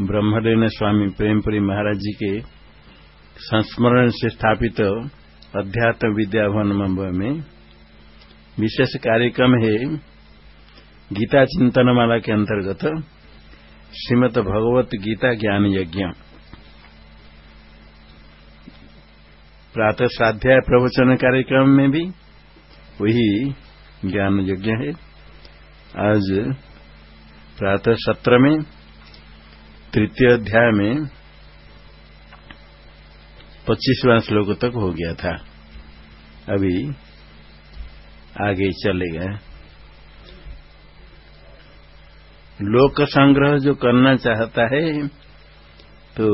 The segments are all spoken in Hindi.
ब्रह्मदेव स्वामी प्रेमपुरी महाराज जी के संस्मरण से स्थापित अध्यात्म विद्या भवन मुंबई में विशेष कार्यक्रम है गीता चिंतन माला के अंतर्गत श्रीमद भगवत गीता ज्ञान यज्ञ। प्रातः स्वाध्याय प्रवचन कार्यक्रम में भी वही ज्ञान यज्ञ है। आज प्रातः सत्र में तृतीय अध्याय में पच्चीसवां श्लोक तक हो गया था। अभी आगे चलेगा। लोक संग्रह जो करना चाहता है तो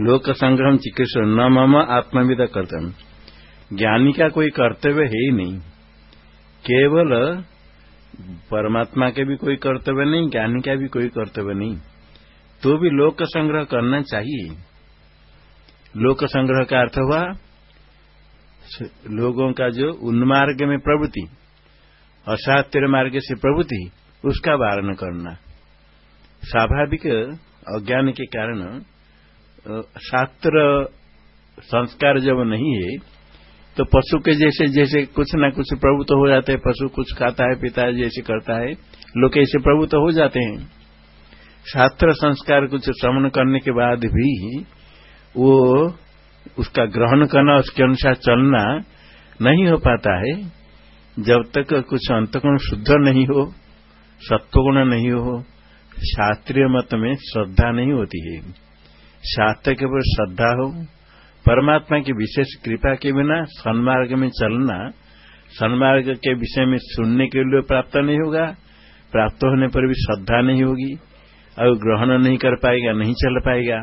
लोक संग्रह चिकित्सा न मम आत्मविद कर्तव्य ज्ञानी का कोई कर्तव्य है ही नहीं। केवल परमात्मा के भी कोई कर्तव्य नहीं, ज्ञानी का भी कोई कर्तव्य नहीं। तो भी लोक संग्रह करना चाहिए। लोक संग्रह का अर्थ हुआ, लोगों का जो उन्मार्ग में प्रवृत्ति अशास्त्र मार्ग से प्रवृत्ति, उसका वारण करना। स्वाभाविक अज्ञान के कारण शास्त्र संस्कार जब नहीं है तो पशु के जैसे जैसे कुछ न कुछ प्रभुत्व हो जाते हैं, पशु कुछ खाता है, पीता है, जैसे करता है, लोग ऐसे प्रभुत्व हो जाते हैं। शास्त्र संस्कार कुछ श्रवण करने के बाद भी वो उसका ग्रहण करना, उसके अनुसार चलना नहीं हो पाता है। जब तक कुछ अंतगुण शुद्ध नहीं हो, सत्वगुण नहीं हो, शास्त्रीय मत में श्रद्धा नहीं होती है। शास्त्र के ऊपर श्रद्धा हो, परमात्मा की विशेष कृपा के बिना सन्मार्ग में चलना, सन्मार्ग के विषय में सुनने के लिए प्राप्त नहीं होगा, प्राप्त होने पर भी श्रद्धा नहीं होगी। और ग्रहण नहीं कर पाएगा, नहीं चल पाएगा।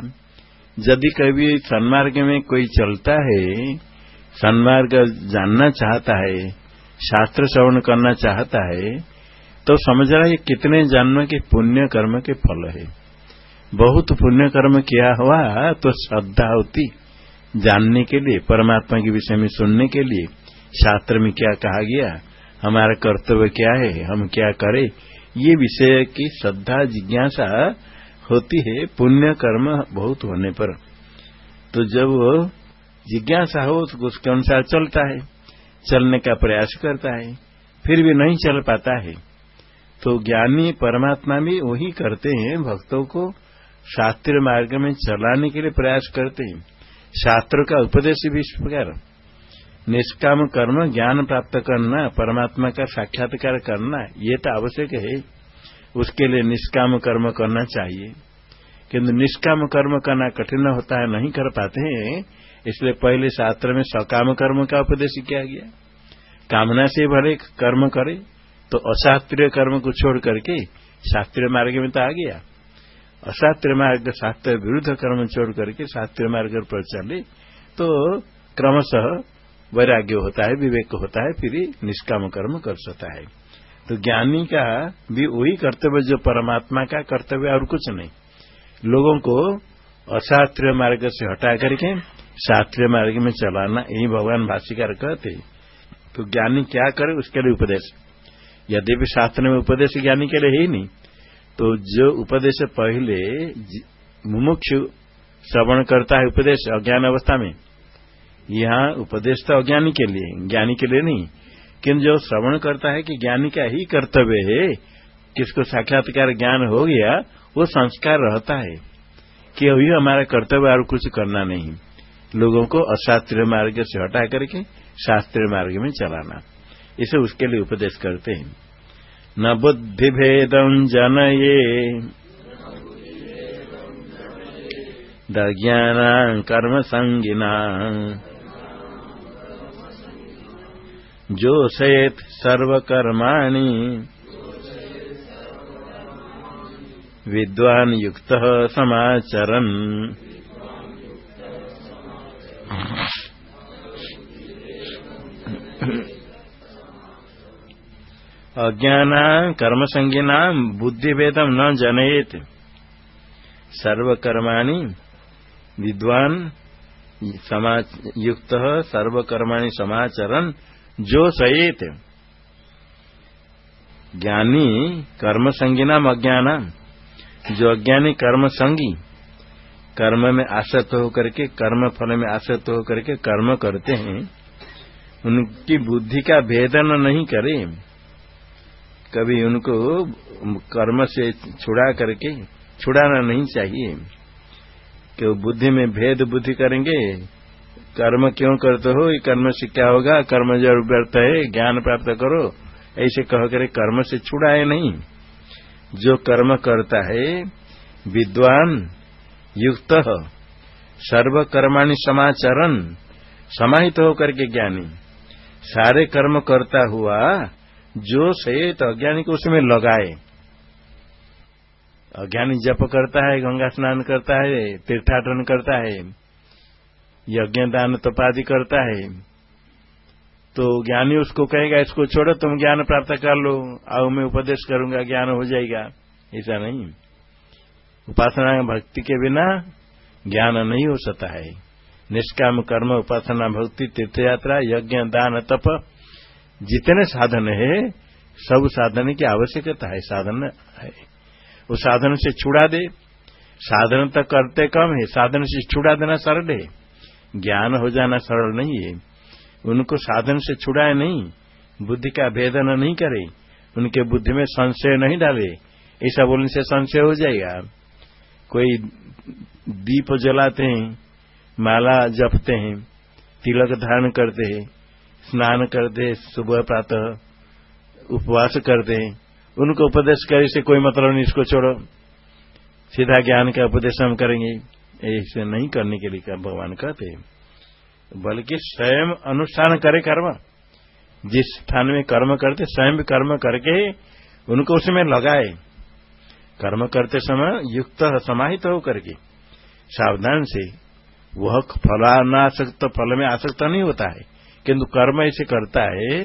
यदि कभी सन्मार्ग में कोई चलता है, सन्मार्ग जानना चाहता है, शास्त्र श्रवण करना चाहता है तो समझ रहा है कितने जन्म के पुण्य कर्म के फल है। बहुत पुण्य कर्म किया हुआ तो श्रद्धा होती, जानने के लिए, परमात्मा के विषय में सुनने के लिए। शास्त्र में क्या कहा गया, हमारा कर्तव्य क्या है, हम क्या करें ये विषय की श्रद्धा, जिज्ञासा होती है पुण्य कर्म बहुत होने पर। तो जब जिज्ञासा हो तो उसके अनुसार चलता है, चलने का प्रयास करता है, फिर भी नहीं चल पाता है। तो ज्ञानी परमात्मा भी वही करते हैं, भक्तों को शास्त्रीय मार्ग में चलाने के लिए प्रयास करते हैं। शास्त्र का उपदेश भी इस प्रकार। निष्काम कर्म, ज्ञान प्राप्त करना, परमात्मा का साक्षात्कार करना, ये तो आवश्यक है। उसके लिए निष्काम कर्म करना चाहिए। किंतु निष्काम कर्म करना कठिन होता है, नहीं कर पाते हैं। इसलिए पहले शास्त्र में सकाम कर्म का उपदेश किया गया। कामना से भले कर्म करे तो अशास्त्रीय कर्म को छोड़ करके शास्त्रीय मार्ग में तो आ गया। अशास्त्र मार्ग शास्त्र विरुद्ध कर्म छोड़ करके शास्त्रीय मार्ग पर चले तो क्रमशः वैराग्य होता है, विवेक होता है, फिर निष्काम कर्म कर सकता है। तो ज्ञानी का भी वही कर्तव्य, जो परमात्मा का कर्तव्य और कुछ नहीं। लोगों को अशास्त्रीय मार्ग से हटा करके शास्त्रीय मार्ग में चलाना, यही भगवान भाष्यकार कहते तो ज्ञानी क्या करे, उसके लिए उपदेश। यदि भी शास्त्र में उपदेश ज्ञानी के लिए ही नहीं तो जो उपदेश पहले मुमुक्षु श्रवण करता है उपदेश अज्ञान अवस्था में यहाँ उपदेश तो अज्ञानी के लिए, ज्ञानी के लिए नहीं। किंतु जो श्रवण करता है कि ज्ञानी का ही कर्तव्य है, किसको साक्षात्कार ज्ञान हो गया, वो संस्कार रहता है। कि अभी हमारा कर्तव्य और कुछ करना नहीं। लोगों को अशास्त्रीय मार्ग से हटा करके शास्त्रीय मार्ग में चलाना। इसे उसके लिए उपदेश करते हैं। न बुद्धि बुद्धिभेदम् जनये। दज्ञानाम् कर्मसङ्गिनाम् जोषयेत् सर्वकर्माणि। विद्वान् युक्तः समाचरन्। अज्ञान कर्म संज्ञा बुद्धिभेदम न जनयेत। सर्वकर्माणि विद्वान युक्त सर्वकर्माणि समाचरण जो सयेत ज्ञानी कर्म संगी नाम अज्ञान, जो अज्ञानी कर्म संगी, कर्म में आसक्त होकर के, कर्म फल में आसक्त होकर के कर्म करते हैं, उनकी बुद्धि का भेदन नहीं करे। कभी उनको कर्म से छुड़ा करके, छुड़ाना नहीं चाहिए। कि बुद्धि में भेद बुद्धि करेंगे कर्म क्यों करते हो? ये कर्म से क्या होगा? कर्म ज़रूर व्यर्थ है, ज्ञान प्राप्त करो। ऐसे कह कर कर्म से छुड़ाए नहीं। जो कर्म करता है, विद्वान युक्त सर्वकर्माणि समाचरण, समाहित होकर के ज्ञानी। सारे कर्म करता हुआ, जो से तो अज्ञानी को उसमें लगाए। अज्ञानी जप करता है, गंगा स्नान करता है, तीर्थाटन करता है। यज्ञ दान तपादि करता है। तो ज्ञानी उसको कहेगा, इसको छोड़ो, तुम ज्ञान प्राप्त कर लो, आओ मैं उपदेश करूँगा, ज्ञान हो जाएगा। ऐसा नहीं। उपासना भक्ति के बिना ज्ञान नहीं हो सकता है। निष्काम कर्म, उपासना, भक्ति, तीर्थयात्रा, यज्ञ, दान, तप, जितने साधन है, सब साधन की आवश्यकता है, साधन है। उस साधन से छुड़ा दे। साधन तो करते कम है, साधन से छुड़ा देना सरल है। ज्ञान हो जाना सरल नहीं है। उनको साधन से छुड़ाए नहीं, बुद्धि का भेदन नहीं करे, उनके बुद्धि में संशय नहीं डाले ऐसा बोलने से संशय हो जाएगा। कोई दीप जलाते हैं, माला जपते हैं, तिलक धारण करते हैं, स्नान करते हैं, सुबह प्रातः उपवास करते हैं, उनको उपदेश करे से कोई मतलब नहीं, इसको छोड़ो। सीधा ज्ञान का उपदेश हम करेंगे। ऐसे नहीं करने के लिए कर भगवान कहते बल्कि स्वयं अनुष्ठान करे कर्म। जिस स्थान में कर्म करते, स्वयं भी कर्म करके उनको उसमें लगाए। कर्म करते समय युक्त समाहित तो होकर के सावधान से वह फलानासक्त फल में आसक्त नहीं होता है। किंतु कर्म ऐसे करता है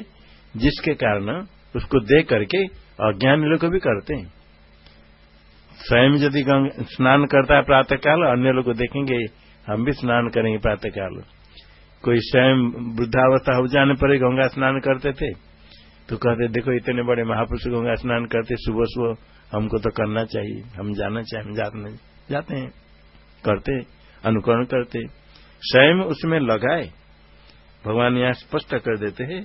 जिसके कारण उसको देख करके अज्ञान लोग भी करते हैं। स्वयं यदि स्नान करता है प्रातःकाल, अन्य लोग देखेंगे, हम भी स्नान करेंगे प्रातःकाल। कोई स्वयं वृद्धावस्था हो जाने पर गंगा स्नान करते थे तो कहते, देखो, इतने बड़े महापुरुष गंगा स्नान करते, सुबह सुबह हमको तो करना चाहिए, हम जाना चाहिए, हम जाते जाते हैं। करते, अनुकरण करते। स्वयं उसमें लगाए, भगवान यहाँ स्पष्ट कर देते हैं,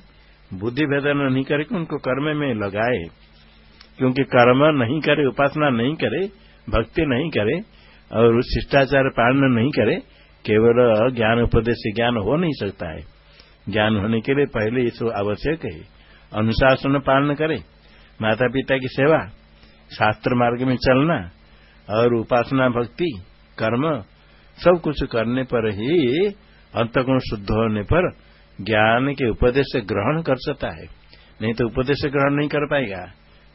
बुद्धि भेदन नहीं करे उनको कर्म में लगाए क्योंकि कर्म नहीं करे, उपासना नहीं करे, भक्ति नहीं करे, और शिष्टाचार पालन नहीं करे, केवल ज्ञान उपदेश से ज्ञान हो नहीं सकता है। ज्ञान होने के लिए पहले ये आवश्यक है। अनुशासन पालन करे माता पिता की सेवा, शास्त्र मार्ग में चलना, और उपासना, भक्ति, कर्म, सब कुछ करने पर ही अंतगुण शुद्ध होने पर ज्ञान के उपदेश ग्रहण कर सकता है। नहीं तो उपदेश ग्रहण नहीं कर पाएगा।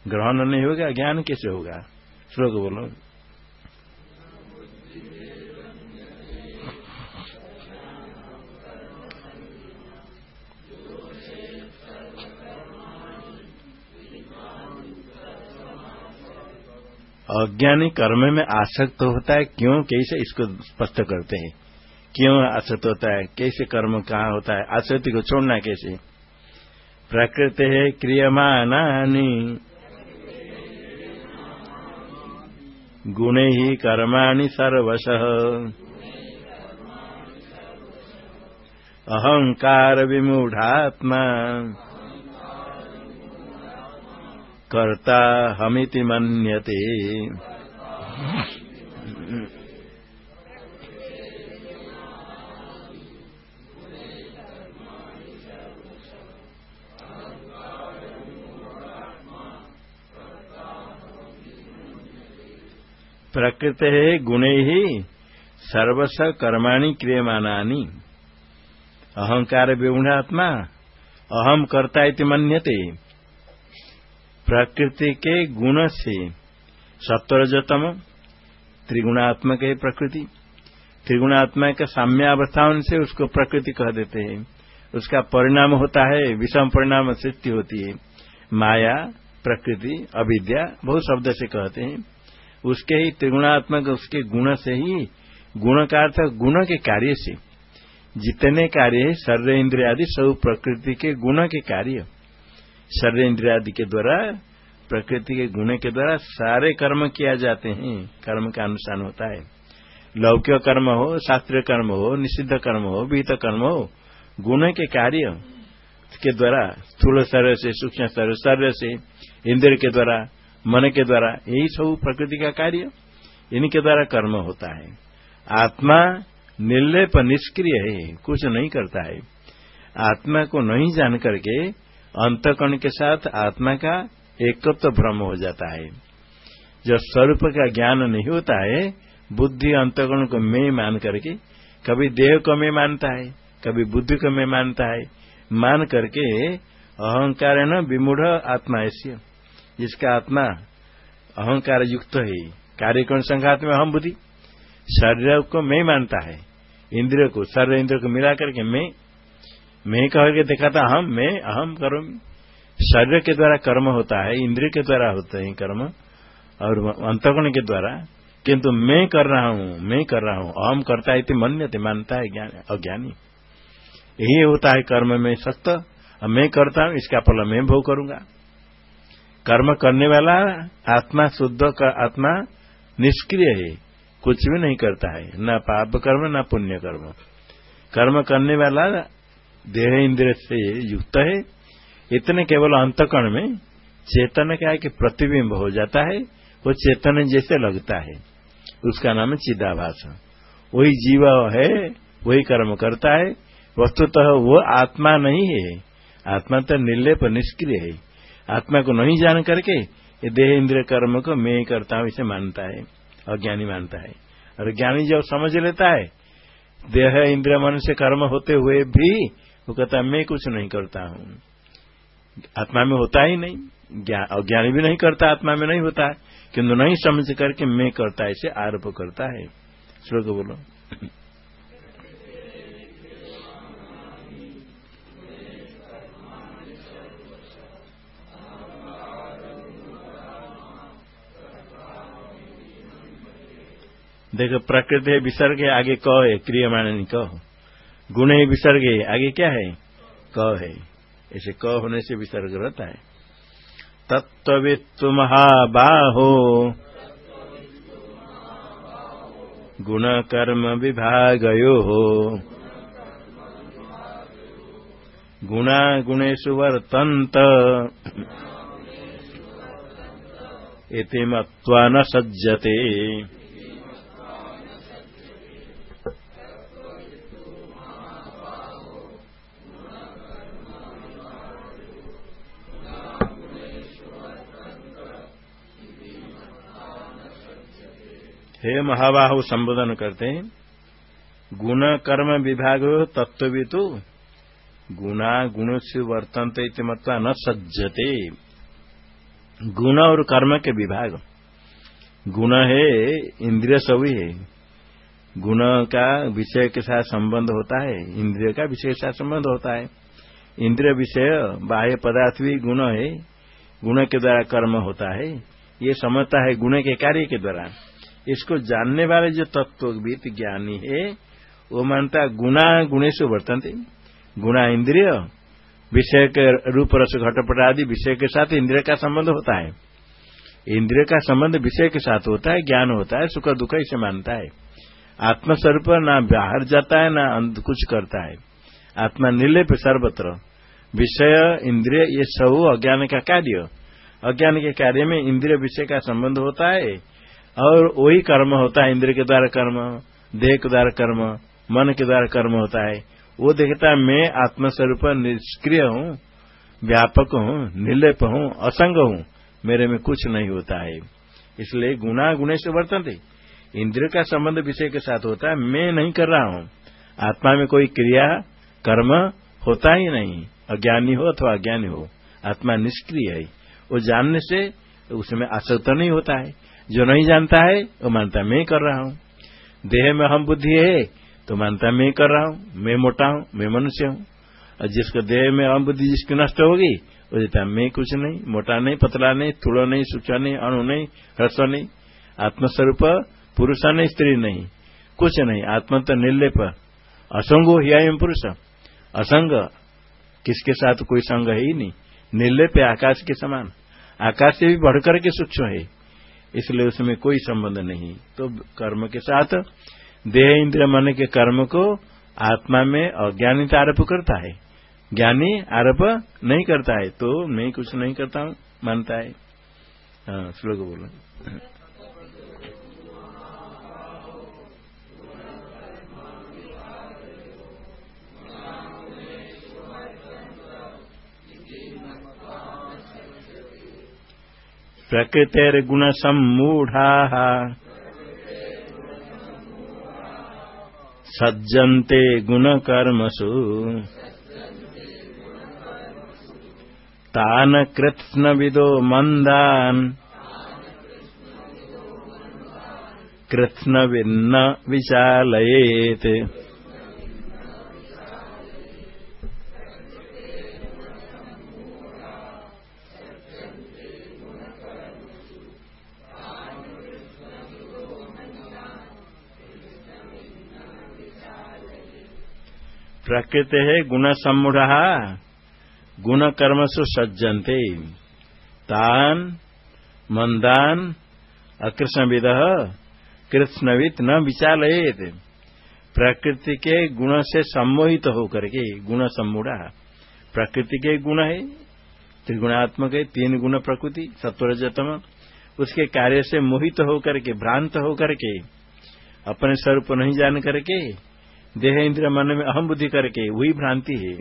ग्रहण नहीं होगा, ज्ञान कैसे होगा? श्लोक बोलो। अज्ञानी कर्म में आसक्त होता है, क्यों? कैसे इसको स्पष्ट करते हैं? क्यों आसक्त होता है? कैसे कर्म कहाँ होता है? आसक्ति को छोड़ना कैसे? प्रकृति है क्रियमानी गुण ही कर्माणि सर्वश। अहंकार विमूढ़ात्मा कर्ता हमिति मन्यते। प्रकृत है गुणे ही सर्वस कर्माणि क्रियमानानि अहंकार विगुणात्मा अहम कर्ता इति मन्यते। प्रकृति के गुण से सत्वरजतम त्रिगुणात्मक है प्रकृति। त्रिगुणात्मा के साम्यावस्थाओं से उसको प्रकृति कह देते हैं। उसका परिणाम होता है, विषम परिणाम सृष्टि होती है। माया, प्रकृति, अविद्या बहुत शब्द से कहते हैं। उसके ही त्रिगुणात्मक, उसके गुण से ही, गुण का अर्थ गुण के कार्य से। जितने कार्य है, सर्व इंद्रिया आदि सब प्रकृति के गुण के कार्य। सर्व इंद्रिया आदि के द्वारा, प्रकृति के गुण के द्वारा सारे कर्म किया जाते हैं, कर्म का अनुष्ठान होता है। लौकिक कर्म हो, शास्त्रीय कर्म हो, निषिद्ध कर्म हो, विहित कर्म हो, गुण के कार्य के द्वारा, स्थूल शरीर से, सूक्ष्म शरीर शरीर से इंद्र के द्वारा मन के द्वारा यही सब प्रकृति का कार्य, इनके द्वारा कर्म होता है। आत्मा निर्लेप निष्क्रिय है, कुछ नहीं करता है। आत्मा को नहीं जान करके अंतकण के साथ आत्मा का एकत्व तो भ्रम हो जाता है। जब स्वरूप का ज्ञान नहीं होता है, बुद्धि अंतगुण को मैं मान करके कभी देह को मैं मानता है, कभी बुद्धि को मैं मानता है। मान करके अहंकार न विमूढ़ आत्मा ऐसी। जिसका आत्मा अहंकार युक्त है कार्यक्रम संघात में अहम बुद्धि। शरीर को मैं मानता है। इंद्रिय को शरीर इंद्र को मिला करके मैं मैं कह के देखा था हम मैं अहम करूँगी शरीर के द्वारा कर्म होता है, इंद्रिय के द्वारा होते हैं कर्म। और अंतगुण के द्वारा। किंतु मैं कर रहा हूँ, मैं कर रहा हूँ, अहम करता है मन्यते, मानता है अज्ञानी। यही होता है कर्म में सत्य। मैं करता हूँ, इसका फल मैं भोग करूँगा। कर्म करने वाला आत्मा, शुद्ध का आत्मा निष्क्रिय है, कुछ भी नहीं करता है। न पाप कर्म, न पुण्य कर्म। कर्म करने वाला देह इंद्र से युक्त है। इतने केवल अंतकण में चेतन क्या है कि प्रतिबिंब हो जाता है, वो चेतन जैसे लगता है। उसका नाम है चिदाभास। वही जीव है, वही कर्म करता है। वस्तुतः तो वो आत्मा नहीं है। आत्मा तो निर्लेप, निष्क्रिय है। आत्मा को नहीं जान करके ये देह इंद्रिय कर्म को मैं ही करता हूँ इसे मानता है, अज्ञानी मानता है। और ज्ञानी जब समझ लेता है, देह इंद्रिय मन से कर्म होते हुए भी वो कहता है, मैं कुछ नहीं करता हूँ। आत्मा में होता ही नहीं। अज्ञानी भी नहीं करता, आत्मा में नहीं होता किंतु नहीं समझ करके मैं करता इसे आरोप करता है। श्लोक बोलो। देखो, प्रकृति विसर्ग है आगे क है क्रियमाण कह। गुण है विसर्ग है आगे क्या है? क है। ऐसे क होने से विसर्ग रहता है। तत्वित्व महाबाहो गुण कर्म विभागयो गुणा गुणेशु वर्तन्त इति सज्जते। हे महाबाहु संबोधन करते हैं। गुण कर्म विभाग तत्व भी तो गुणा गुण से वर्तनते मतवा न सज्जते। गुण और कर्म के विभाग। गुण है, इंद्रिय सभी है। गुण का विषय के साथ संबंध होता है, इंद्रिय का विषय के साथ संबंध होता है। इंद्रिय विषय, बाह्य पदार्थ भी गुण है। गुण के द्वारा कर्म होता है। ये समझता है गुण के कार्य के द्वारा। इसको जानने वाले जो तत्वविद ज्ञानी है, वो मानता गुणा गुणेश वर्तनते। गुणा इंद्रिय, विषय के रूप रस घटपट आदि विषय के साथ इंद्रिय का संबंध होता है। इंद्रिय का संबंध विषय के साथ होता है, ज्ञान होता है, सुख दुख इसे मानता है। आत्मस्वरूप ना बाहर जाता है, ना कुछ करता है। आत्मा निर्लेप सर्वत्र। विषय, इंद्रिय, ये सब अज्ञान का कार्य। अज्ञान के कार्य में इंद्रिय विषय का संबंध होता है। और वही कर्म होता है, इंद्र के द्वारा कर्म, देह के द्वारा कर्म, मन के द्वारा कर्म होता है। वो देखता है, मैं आत्मस्वरूप निष्क्रिय हूँ, व्यापक हूँ, निर्लेप हूँ, असंग हूँ, मेरे में कुछ नहीं होता है। इसलिए गुणा गुणे से वर्तन थे इंद्र का संबंध विषय के साथ होता है, मैं नहीं कर रहा हूँ। आत्मा में कोई क्रिया, कर्म होता ही नहीं। अज्ञानी हो अथवा अज्ञानी हो, आत्मा निष्क्रिय है। वो जानने से उसमें आसक्त नहीं होता है। जो नहीं जानता है, वो मानता मैं कर रहा हूँ। देह में हम बुद्धि है तो मानता मैं कर रहा हूँ। मैं मोटा हूँ, मैं मनुष्य हूँ। और जिसको देह में हम बुद्धि जिसकी नष्ट होगी, वो देता मैं कुछ नहीं, मोटा नहीं, पतला नहीं थूड़ा नहीं सूचा नहीं, अणु नहीं, ह्रस्व नहीं, आत्मस्वरूप, पुरुष नहीं, स्त्री नहीं, कुछ नहीं, आत्म तो निर्लेप, असंगो पुरुष। असंग, किसके साथ कोई संग है ही नहीं। निर्लेप आकाश के समान। आकाश से भी बढ़कर के सूक्ष्म है। इसलिए उसमें कोई संबंध नहीं। तो कर्म के साथ देह इंद्र मन के कर्म को आत्मा में अज्ञानित आरोप करता है। ज्ञानी आरोप नहीं करता है। तो मैं कुछ नहीं करता मानता है। हाँ श्लोक बोलो। प्रकृतिर्गुणसम्मूढाः सज्जन्ते गुणकर्मसु। तान् कृत्स्नविदो मन्दान्। कृत्स्नविन्न विचालयेत्। प्रकृति है गुण सम्मूढ़। गुण कर्म सु सज्जनते। तान मंदान अकृष्ण विद कृष्णविद न विचालयेत। प्रकृति के गुण से सम्मोहित होकर के गुण सम्मूढ़। प्रकृति के गुण है, त्रिगुणात्मक है, तीन गुण प्रकृति, सत्वरजतम। उसके कार्य से मोहित होकर के, भ्रांत होकर के, अपने स्वरूप नहीं जान करके देह इंद्र मन में अहम बुद्धि करके वही भ्रांति है।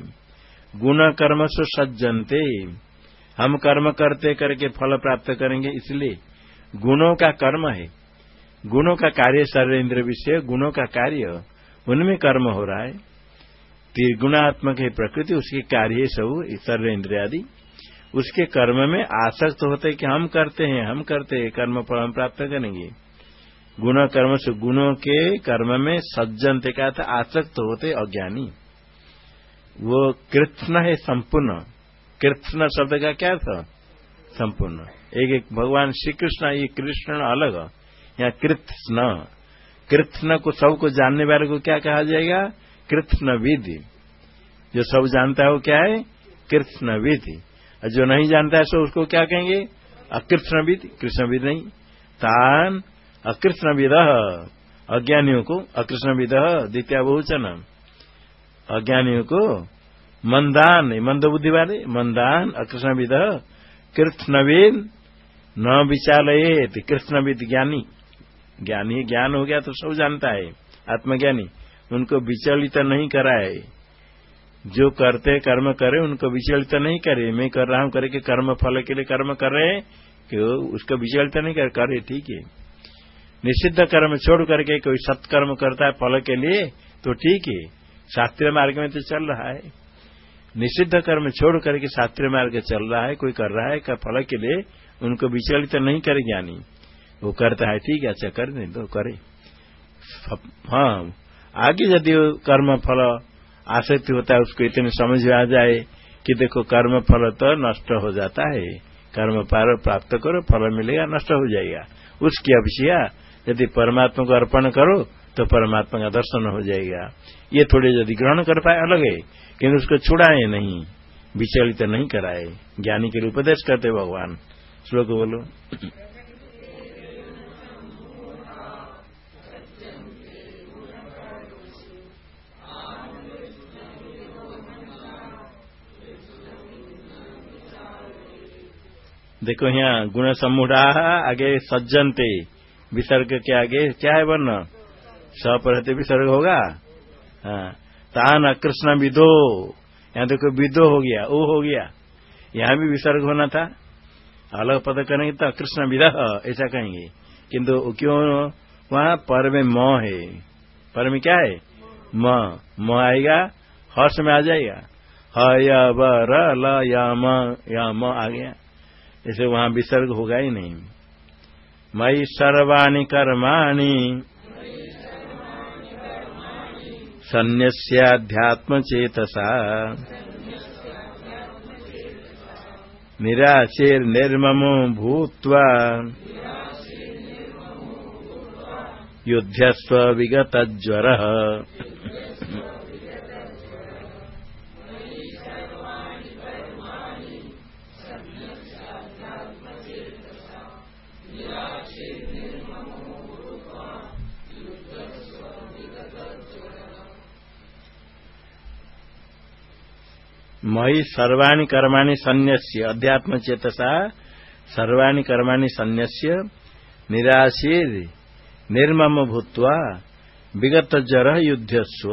गुण कर्म सु सज्जनते। हम कर्म करते करके फल प्राप्त करेंगे, इसलिए गुणों का कर्म है। गुणों का कार्य सर्व इंद्र विषय, गुणों का कार्य उनमें कर्म हो रहा है। त्रिगुणात्मक है प्रकृति, उसके कार्य सब सर्व इंद्र आदि। उसके कर्म में आसक्त होते कि हम करते हैं, हम करते हैं, कर्म फल हम प्राप्त करेंगे। गुण कर्म से गुणों के कर्म में सज्जन ते कहा था, आसक्त होते अज्ञानी। वो कृष्ण है संपूर्ण। कृष्ण शब्द का क्या था? संपूर्ण। एक एक भगवान श्री कृष्ण ये कृष्ण अलग। यहाँ कृष्ण। कृष्ण को सबको जानने वाले को क्या कहा जाएगा? कृष्ण विधि। जो सब जानता है वो क्या है? कृष्ण विधि। और जो नहीं जानता है, सो उसको क्या कहेंगे? अकृष्ण विधि। कृष्ण विधि नहीं। तान अकृष्ण विद अज्ञानियों को अकृष्ण विद द्वितीय बहुचन अज्ञानियों को मंदान मंद बुद्धि वाले मंदान अकृष्ण विद कृष्णविद न विचालये कृष्णविद ज्ञानी। ज्ञानी ज्ञान हो गया तो सब जानता है, आत्मज्ञानी, उनको विचलित नहीं कराए। जो करते कर्म करे, उनको विचलित नहीं करे। मैं कर रहा हूँ, करे कि कर्म, फल के लिए कर्म कर रहे कि उसको विचलित नहीं करे, ठीक है। निषिद्ध कर्म छोड़ करके कोई सत्कर्म करता है फल के लिए तो ठीक है। शास्त्रीय मार्ग में तो चल रहा है। निषिद्ध कर्म छोड़ करके शास्त्रीय मार्ग चल रहा है, कोई कर रहा है फल के लिए उनको विचलित तो नहीं करे ज्ञानी। वो करता है, ठीक है अच्छा कर दे तो करे। हाँ आगे यदि कर्म फल आसक्ति होता है, उसको इतने समझ आ जाए कि देखो कर्म फल तो नष्ट हो जाता है। कर्म पार प्राप्त करो, फल मिलेगा, नष्ट हो जाएगा। उसकी अभिषया यदि परमात्मा को अर्पण करो तो परमात्मा का दर्शन हो जाएगा। ये थोड़े यदि ग्रहण कर पाए, अलग है किन्तु उसको छुड़ाए नहीं, विचलित नहीं कराए। ज्ञानी के लिए उपदेश करते भगवान। श्लोक बोलो। देखो यहाँ गुण समूढ़ा आगे सज्जनते। विसर्ग के आगे क्या है वर्ण? स रहते विसर्ग होगा? हाँ। तान अकृष्ण विदो। यहाँ देखो विदो हो गया, ओ हो गया। यहाँ भी विसर्ग होना था। अलग पद करेंगे तो अकृष्ण विद, ऐसा कहेंगे। किंतु क्यों? वहाँ पर में म है। पर में क्या है? म। म आएगा, हर्ष में आ जाएगा। ह या ब र ल या, म आ गया। ऐसे वहाँ विसर्ग होगा ही नहीं। मयि सर्वाणि कर्माणि। सन्न्यस्याध्यात्मचेतसा निराशेर्निर्ममो भूत्वा। युध्यस्व विगतज्वरः। मई सर्वाणी कर्माणि संन्यस्य अध्यात्म चेतसा सर्वाणी कर्माणि संन्यस्य निराशीर निर्मम भूतवा विगत जर युद्धस्व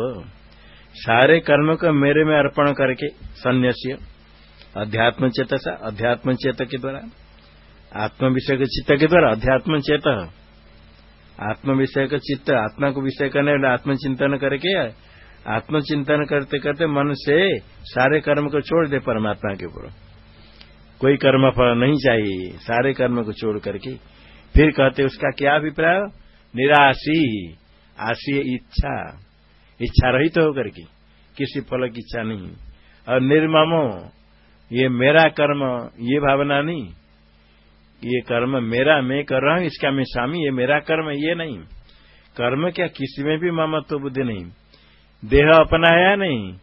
सारे कर्म को मेरे में अर्पण करके संन्यास्य अध्यात्म चेतसा अध्यात्म चेत के द्वारा। आत्म विषय के चित्त के द्वारा अध्यात्म चेत आत्म विषय का चित्त आत्मा को विषय करने वाले आत्मचिंतन करके आत्मचिंतन करते करते मन से सारे कर्म को छोड़ दे परमात्मा के ऊपर। कोई कर्म फल नहीं चाहिए, सारे कर्म को छोड़ करके। फिर कहते, उसका क्या अभिप्राय? निराशी आशी इच्छा। इच्छा रहित तो होकर के, किसी फल की इच्छा नहीं। और निर्ममो ये मेरा कर्म, ये भावना नहीं। ये कर्म मेरा, मैं कर रहा हूँ, इसका मैं स्वामी, ये मेरा कर्म, ये नहीं। कर्म क्या किसी में भी ममत्व बुद्धि नहीं। देह अपना है या नहीं?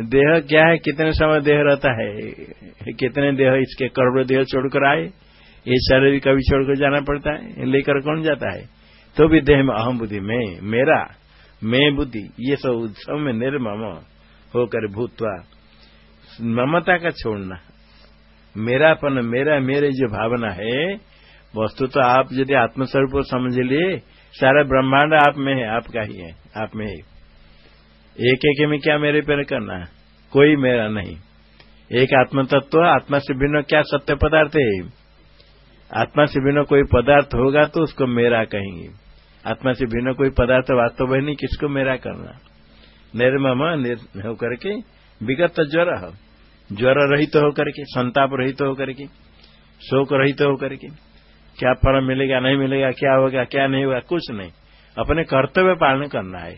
देह क्या है? कितने समय देह रहता है? कितने देह इसके करोड़ों देह छोड़कर आए? ये शरीर कभी छोड़कर जाना पड़ता है? लेकर कौन जाता है? तो भी देह में अहम बुद्धि, में, मेरा, मैं बुद्धि, ये सब उत्सव में निर्मम होकर भूतवा। ममता का छोड़ना। मेरापन, मेरा, मेरे जो भावना है, वस्तु तो आप यदि आत्मस्वरूप समझ लिए, सारा ब्रह्मांड आप में है, आपका ही है। आप में एक एक में क्या मेरे पर करना है? कोई मेरा नहीं। एक आत्म तत्व आत्मा से भिन्न क्या सत्य पदार्थ है? आत्मा से भिन्न कोई पदार्थ होगा तो उसको मेरा कहेंगे। आत्मा से भिन्न कोई पदार्थ वास्तव है नहीं, किसको मेरा करना? निर्मम होकर के विगत ज्वर। ज्वर रहित तो होकर के, संताप रहित तो होकर के, शोक रहित तो होकर के। क्या फल मिलेगा, नहीं मिलेगा, क्या होगा, क्या नहीं होगा, कुछ नहीं। अपने कर्तव्य पालन करना है।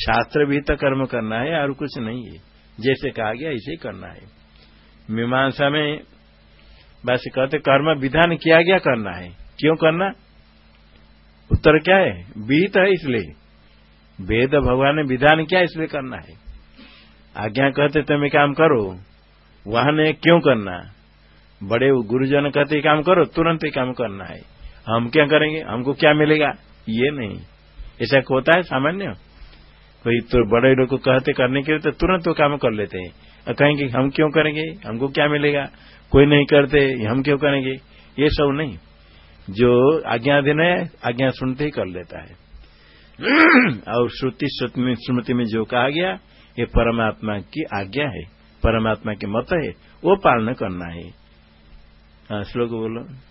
शास्त्र भी तो कर्म करना है और कुछ नहीं है। जैसे कहा गया ही करना है। मीमांसा में बस कहते, कर्म विधान किया गया करना है। क्यों करना? उत्तर क्या है? विहित है इसलिए। वेद भगवान ने विधान किया इसलिए करना है। आज्ञा कहते तुम्हें काम करो वहाँ ने क्यों करना? बड़े गुरुजन कहते काम करो, तुरंत ही काम करना है। हम क्या करेंगे? हमको क्या मिलेगा? ये नहीं। ऐसा होता है सामान्य। कोई तो बड़े लोग को कहते करने के लिए तो तुरंत वो काम कर लेते हैं। और कहेंगे, हम क्यों करेंगे? हमको क्या मिलेगा? कोई नहीं करते, हम क्यों करेंगे? ये सब नहीं। जो आज्ञाधीन है आज्ञा सुनते ही कर लेता है। और श्रुति स्मृति में जो कहा गया, ये परमात्मा की आज्ञा है। परमात्मा के मत है। वो पालन करना है। हाँ श्लोक बोलो।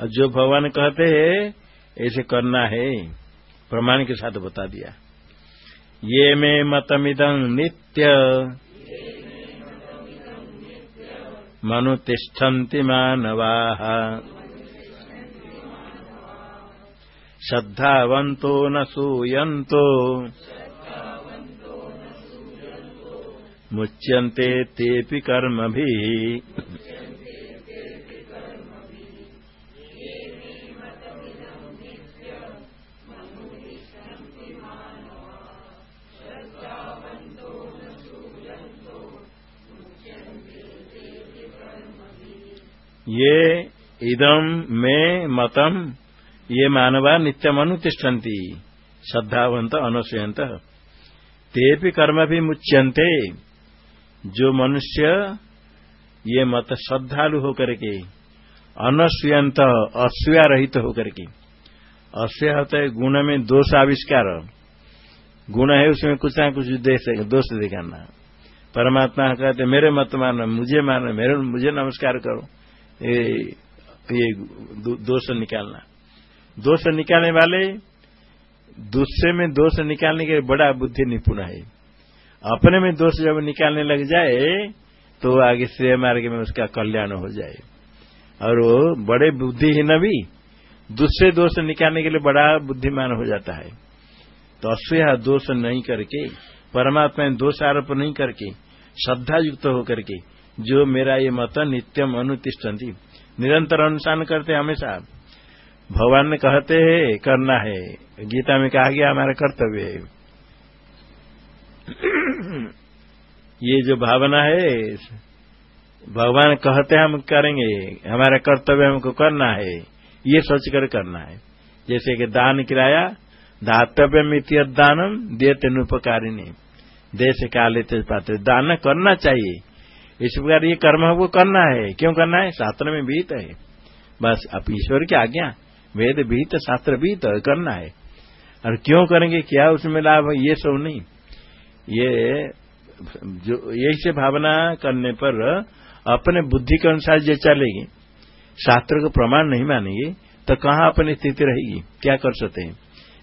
और जो भगवान कहते हैं, ऐसे करना है। प्रमाण के साथ बता दिया। ये में मतमिदं नित्य। मनुतिष्ठन्ति मानवा। श्रद्धावन्तो न सूयन्तो। मुच्यन्ते तेऽपि कर्मभिः। ये इदम में मतम ये मानवा नित्यम अनुतिष्ठन्ति श्रद्धावंत अनुसयंत ते भी कर्म भी मुच्यंते जो मनुष्य ये मत श्रद्धालु होकर के अनस्वयंत अस्वया रहित तो होकर के। अस्वय होता है गुण में दोष आविष्कार। गुण है उसमें कुछ ना कुछ दोष दिखाना। परमात्मा कहते, मेरे मत मानो, मुझे मानो, मेरे, मुझे नमस्कार करो। ये दोष निकालना। दोष निकालने वाले दूसरे में दोष निकालने के बड़ा बुद्धि निपुण है। अपने में दोष जब निकालने लग जाए तो आगे श्रेय मार्ग में उसका कल्याण हो जाए। और वो बड़े बुद्धिहीन भी दूसरे दोष निकालने के लिए बड़ा बुद्धिमान हो जाता है। तो अस्वया दोष नहीं करके, परमात्मा दोष आरोप नहीं करके, श्रद्धा युक्त होकर के जो मेरा ये मत नित्यम अनुतिष्ठती निरंतर अनुष्ठान करते हमेशा। भगवान ने कहते हैं करना है। गीता में कहा गया, हमारा कर्तव्य है। ये जो भावना है, भगवान कहते हम करेंगे। हमारा कर्तव्य हमको करना है। ये सोच कर करना है। जैसे कि दान किराया दातव्य मित्र दानम देते नुपकारिणी। देश काले तेज पाते दान करना चाहिए। इस प्रकार ये कर्म हमको करना है। क्यों करना है? शास्त्र में भीत है। बस अब ईश्वर की आज्ञा, वेद भीत शास्त्र भीत करना है। और क्यों करेंगे? क्या उसमें लाभ है? ये सब नहीं। ये जो, यही से भावना करने पर अपने बुद्धि के अनुसार जो चलेगी, शास्त्र को प्रमाण नहीं मानेंगे तो कहाँ अपनी स्थिति रहेगी? क्या कर सकते हैं?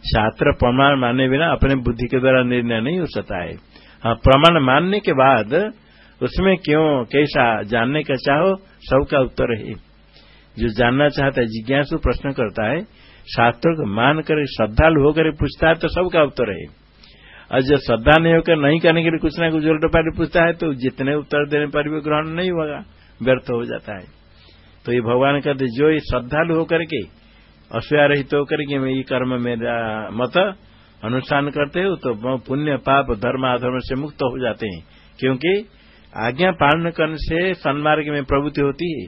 शास्त्र प्रमाण मानने बिना अपने बुद्धि के द्वारा निर्णय नहीं हो सकता है। हाँ प्रमाण मानने के बाद उसमें क्यों? कैसा? जानने का चाहो, सबका उत्तर है। जो जानना चाहता है, जिज्ञासु प्रश्न करता है, शास्त्रों को मान कर, श्रद्धालु होकर पूछता है तो सबका उत्तर है। और जो श्रद्धा नहीं होकर नहीं करने के लिए कुछ ना कुछ उल्ट पारी पूछता है तो जितने उत्तर देने पर भी ग्रहण नहीं होगा, व्यर्थ हो जाता है। तो ये भगवान कहते जो ये श्रद्धालु होकर के रहित होकर के मैं ये कर्म मेरा मत अनुष्ठान करते हो तो पुण्य, पाप, धर्म, अधर्म से मुक्त हो जाते हैं। क्योंकि आज्ञा पालन करने से सन्मार्ग में प्रवृत्ति होती है।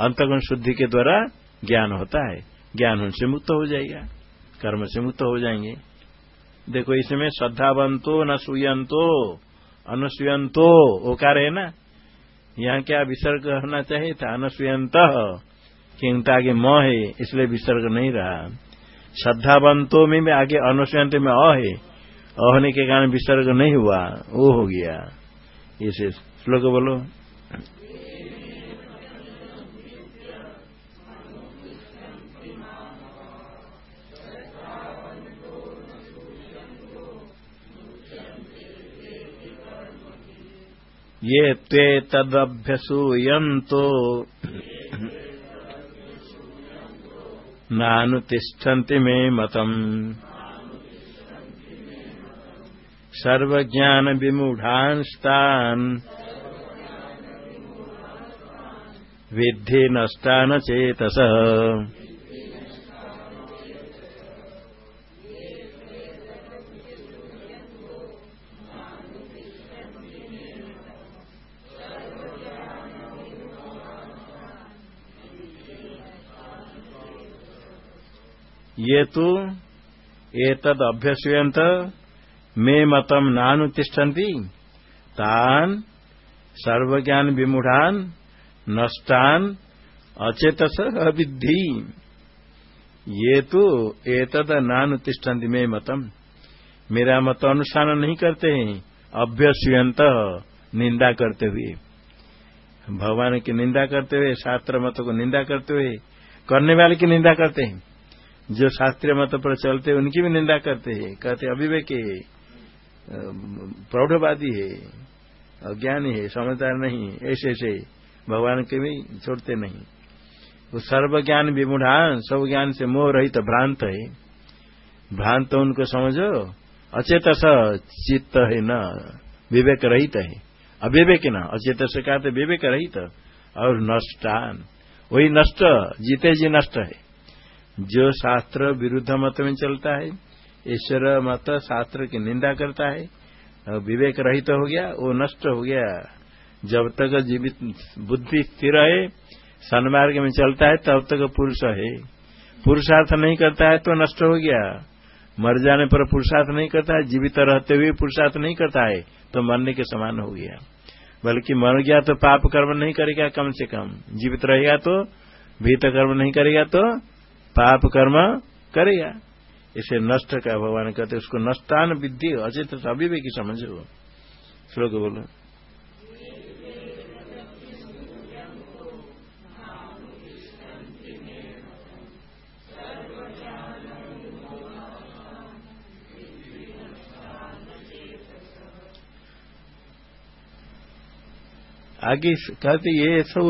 अंतगुण शुद्धि के द्वारा ज्ञान होता है। ज्ञान उनसे मुक्त हो जाएगा। कर्म से मुक्त हो जाएँगे। देखो, इसमें श्रद्धावंतो न सुयंतो, अनुसुयंतो, ओकार है ना? यहाँ क्या विसर्ग होना चाहिए था? अनुसुयंत। किंतु आगे म है, इसलिए विसर्ग नहीं रहा। श्रद्धावंतो में भी आगे अनुसुयंत में अ है। अ होने के कारण विसर्ग नहीं हुआ। वो हो गया। इसे श्लोक बोलो। ये ते तदभ्यसूयन्तो नानुतिष्ठन्ति मे मतम्। सर्वज्ञानविमूढांस्तान् विद्धि नष्टान चेतसः। ये तो एतद अभ्यसयंत मे मतम नानुतिष्ठन्ति तान सर्वज्ञान विमूढ़ान नष्टान अचेतस अविद्धि। ये तो एतद नानुतिष्ठन्ति मे मतम मेरा मत अनुष्ठान नहीं करते हैं। अभ्यसयंत निंदा करते हुए। भगवान की निंदा करते हुए, शास्त्र मत को निंदा करते हुए, करने वाले की निंदा करते हैं। जो शास्त्रीय मत पर चलते हैं, उनकी भी निंदा करते हैं। कहते अभिवेक है प्रौढ़वादी है, अज्ञानी है, समझदार नहीं ऐसे ऐसे भगवान के भी छोड़ते नहीं। वो सर्व ज्ञान विमूढ़ान सब ज्ञान से मोह रहित तो भ्रांत है। भ्रांत तो उनको समझो अचेत चित्त है न, विवेक रहित है। अविवेक न अचेत से कहते विवेक रहित और नष्टान। वही नष्ट, जीते जी नष्ट है। जो शास्त्र विरुद्ध मत में चलता है, ईश्वर मत शास्त्र की निंदा करता है विवेक रहित तो हो गया, वो नष्ट हो गया। जब तक जीवित बुद्धि स्थिर है सन्मार्ग में चलता है, तब तक पुरुष है। पुरुषार्थ नहीं करता है तो नष्ट हो गया। मर जाने पर पुरुषार्थ नहीं करता है, जीवित रहते हुए पुरुषार्थ नहीं करता है तो मरने के समान हो गया। बल्कि मर गया तो पाप कर्म नहीं करेगा कम से कम। जीवित रहेगा तो भीत कर्म नहीं करेगा तो पाप कर्म करेगा। इसे नष्ट का भगवान कहते उसको नष्टान विद्धि, अचित अभिवेकी समझो श्लोक बोलो। आगे कहते ये सब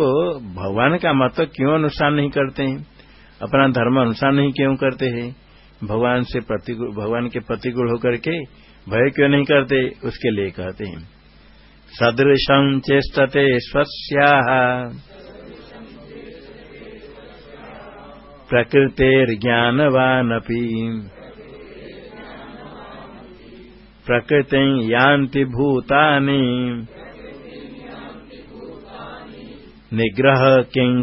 भगवान का मत क्यों अनुसार नहीं करते हैं? अपना धर्म अनुसार नहीं क्यों करते हैं? भगवान से प्रतिकूल, भगवान के प्रतिकूल होकर के भय क्यों नहीं करते? उसके लिए कहते हैं। सदृशं चेष्टते स्वस्या। प्रकृतेर्ज्ञानवानपि। प्रकृति यान्ति भूतानि। निग्रह किं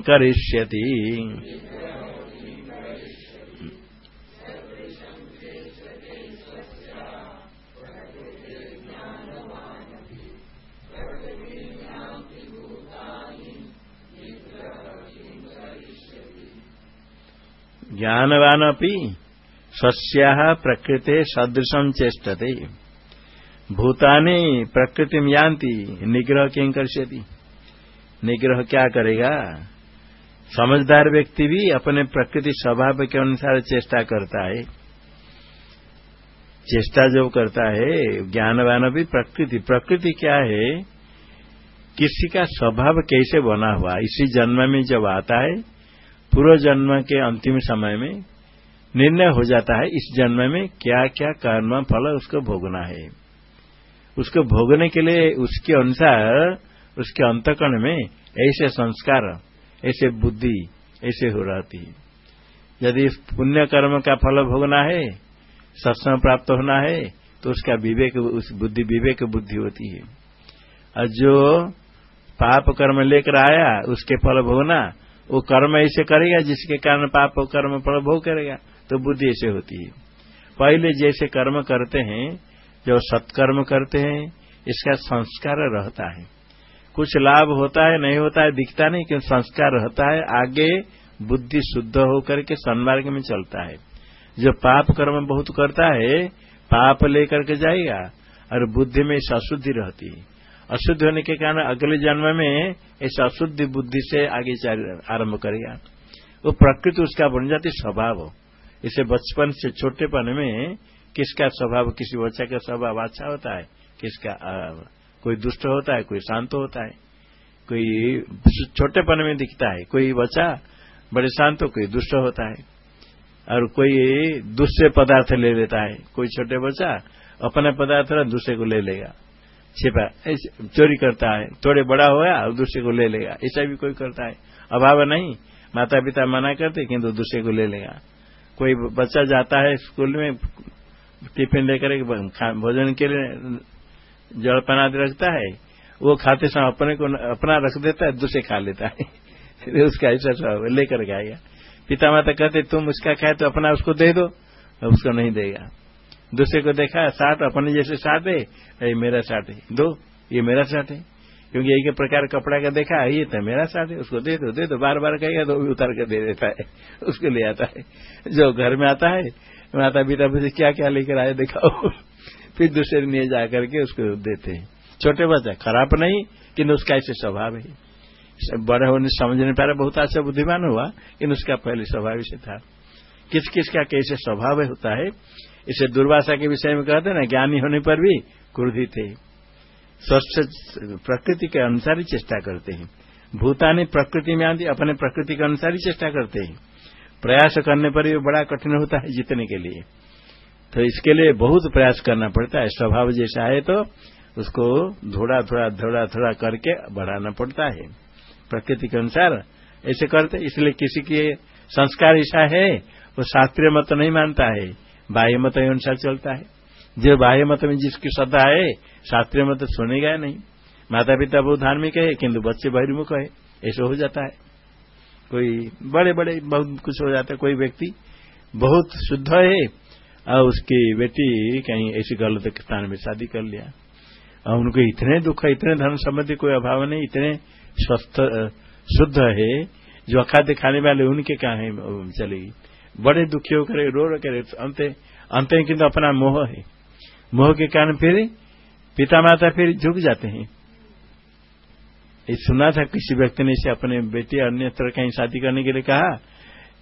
ज्ञानवान अपनी सस्या प्रकृते सदृशम चेष्टते। भूतानी प्रकृति में यान्ति निग्रह कर निग्रह क्या करेगा? समझदार व्यक्ति भी अपने प्रकृति स्वभाव के अनुसार चेष्टा करता है। चेष्टा जो करता है, ज्ञानवान भी प्रकृति। प्रकृति क्या है? किसी का स्वभाव कैसे बना हुआ? इसी जन्म में जब आता है, पूर्व जन्म के अंतिम समय में निर्णय हो जाता है, इस जन्म में क्या क्या कर्म फल उसको भोगना है। उसको भोगने के लिए उसके अनुसार उसके अंतकरण में ऐसे संस्कार, ऐसे बुद्धि, ऐसे हो रहती है। यदि पुण्य कर्म का फल भोगना है, सत्संग प्राप्त होना है तो उसका विवेक, उस बुद्धि, विवेक बुद्धि होती है। और जो पाप कर्म लेकर आया, उसके फल भोगना, वो कर्म ऐसे करेगा जिसके कारण पाप कर्म फल भोग करेगा तो बुद्धि ऐसे होती है। पहले जैसे कर्म करते हैं, जो सत्कर्म करते हैं, इसका संस्कार रहता है। कुछ लाभ होता है, नहीं होता है, दिखता नहीं, क्योंकि संस्कार रहता है, आगे बुद्धि शुद्ध होकर के सन्मार्ग में चलता है। जो पाप कर्म बहुत करता है, पाप लेकर के जाएगा, और बुद्धि में अशुद्धि रहती है। अशुद्ध होने के कारण अगले जन्म में इस अशुद्ध बुद्धि से आगे आरंभ करेगा। वो प्रकृति उसका बन जाती स्वभाव। इसे बचपन से छोटेपन में किसका स्वभाव, किसी बच्चा का स्वभाव अच्छा होता है, किसका कोई दुष्ट होता है, कोई शांत होता है, कोई छोटेपन में दिखता है, कोई बच्चा बड़े शांत कोई दुष्ट होता है, और कोई दूसरे पदार्थ ले लेता है, कोई छोटे बच्चा अपने पदार्थ दूसरे को ले लेगा, छिपा चोरी करता है, थोड़े बड़ा होया और दूसरे को ले लेगा, ऐसा भी कोई करता है, अभाव नहीं माता पिता मना करते किंतु दूसरे को ले लेगा, कोई बच्चा जाता है स्कूल में टिफ़िन लेकर भोजन के लिए जलपान आदि रखता है, वो खाते समय अपने को अपना रख देता है, दूसरे खा लेता है। उसका ऐसा स्वभाव लेकर खाएगा पिता माता कहते, तुम उसका खाए तो अपना उसको दे दो। उसको नहीं देगा। दूसरे को देखा, साथ अपने जैसे साथ है। ये मेरा साथ है। दो, ये मेरा साथ है। क्योंकि एक प्रकार कपड़ा का देखा ये तो मेरा साथ है। उसको दे दो दे दो। बार बार कहेगा तो भी उतार कर दे देता है। उसको ले आता है। जो घर में आता है माता पिता मुझे क्या क्या लेकर आए, दिखाओ? फिर दूसरे लिए जाकर के उसको देते हैं। छोटे बच्चा खराब नहीं किन्तु उसका ऐसे स्वभाव है। बड़े होने समझ नहीं पा रहा बहुत अच्छा बुद्धिमान हुआ किन्तु उसका पहले स्वभाव से था। किस किस का कैसे स्वभाव होता है, इसे दुर्वासा के विषय में कहते ना, ज्ञानी होने पर भी क्रोधी थे स्वच्छ प्रकृति के अनुसार ही चेष्टा करते हैं। भूतानी प्रकृति में आती अपने प्रकृति के अनुसार ही चेष्टा करते हैं। प्रयास करने पर भी बड़ा कठिन होता है जीतने के लिए। तो इसके लिए बहुत प्रयास करना पड़ता है। स्वभाव जैसा है तो उसको थोड़ा थोड़ा थोड़ा थोड़ा करके बढ़ाना पड़ता है। प्रकृति के अनुसार ऐसे करते, इसलिए किसी के संस्कार ऐसा है, वो शास्त्रीय मत नहीं मानता है। बाह्य मत अनुसार चलता है। जो बाह्य मत में जिसकी श्रद्धा है, शास्त्रीय मत सुनेगा नहीं। माता पिता बहुत धार्मिक है, किंतु बच्चे बहिर्मुख है। ऐसा हो जाता है। कोई बड़े बड़े बहुत कुछ हो जाता है। कोई व्यक्ति बहुत शुद्ध है और उसकी बेटी कहीं ऐसी गलत स्थान में शादी कर लिया। और उनको इतने दुख, इतने धन संबंधी कोई अभाव नहीं, इतने स्वस्थ शुद्ध है, जो अखाद्य खाने वाले उनके कहा है चलेगी बड़े दुखी होकर, रो रो कर, अंत अंत किन्तु अपना मोह है। मोह के कारण फिर पिता माता फिर झुक जाते हैं। ये सुना था किसी व्यक्ति ने इसे अपने बेटे अन्य तरह कहीं शादी करने के लिए कहा,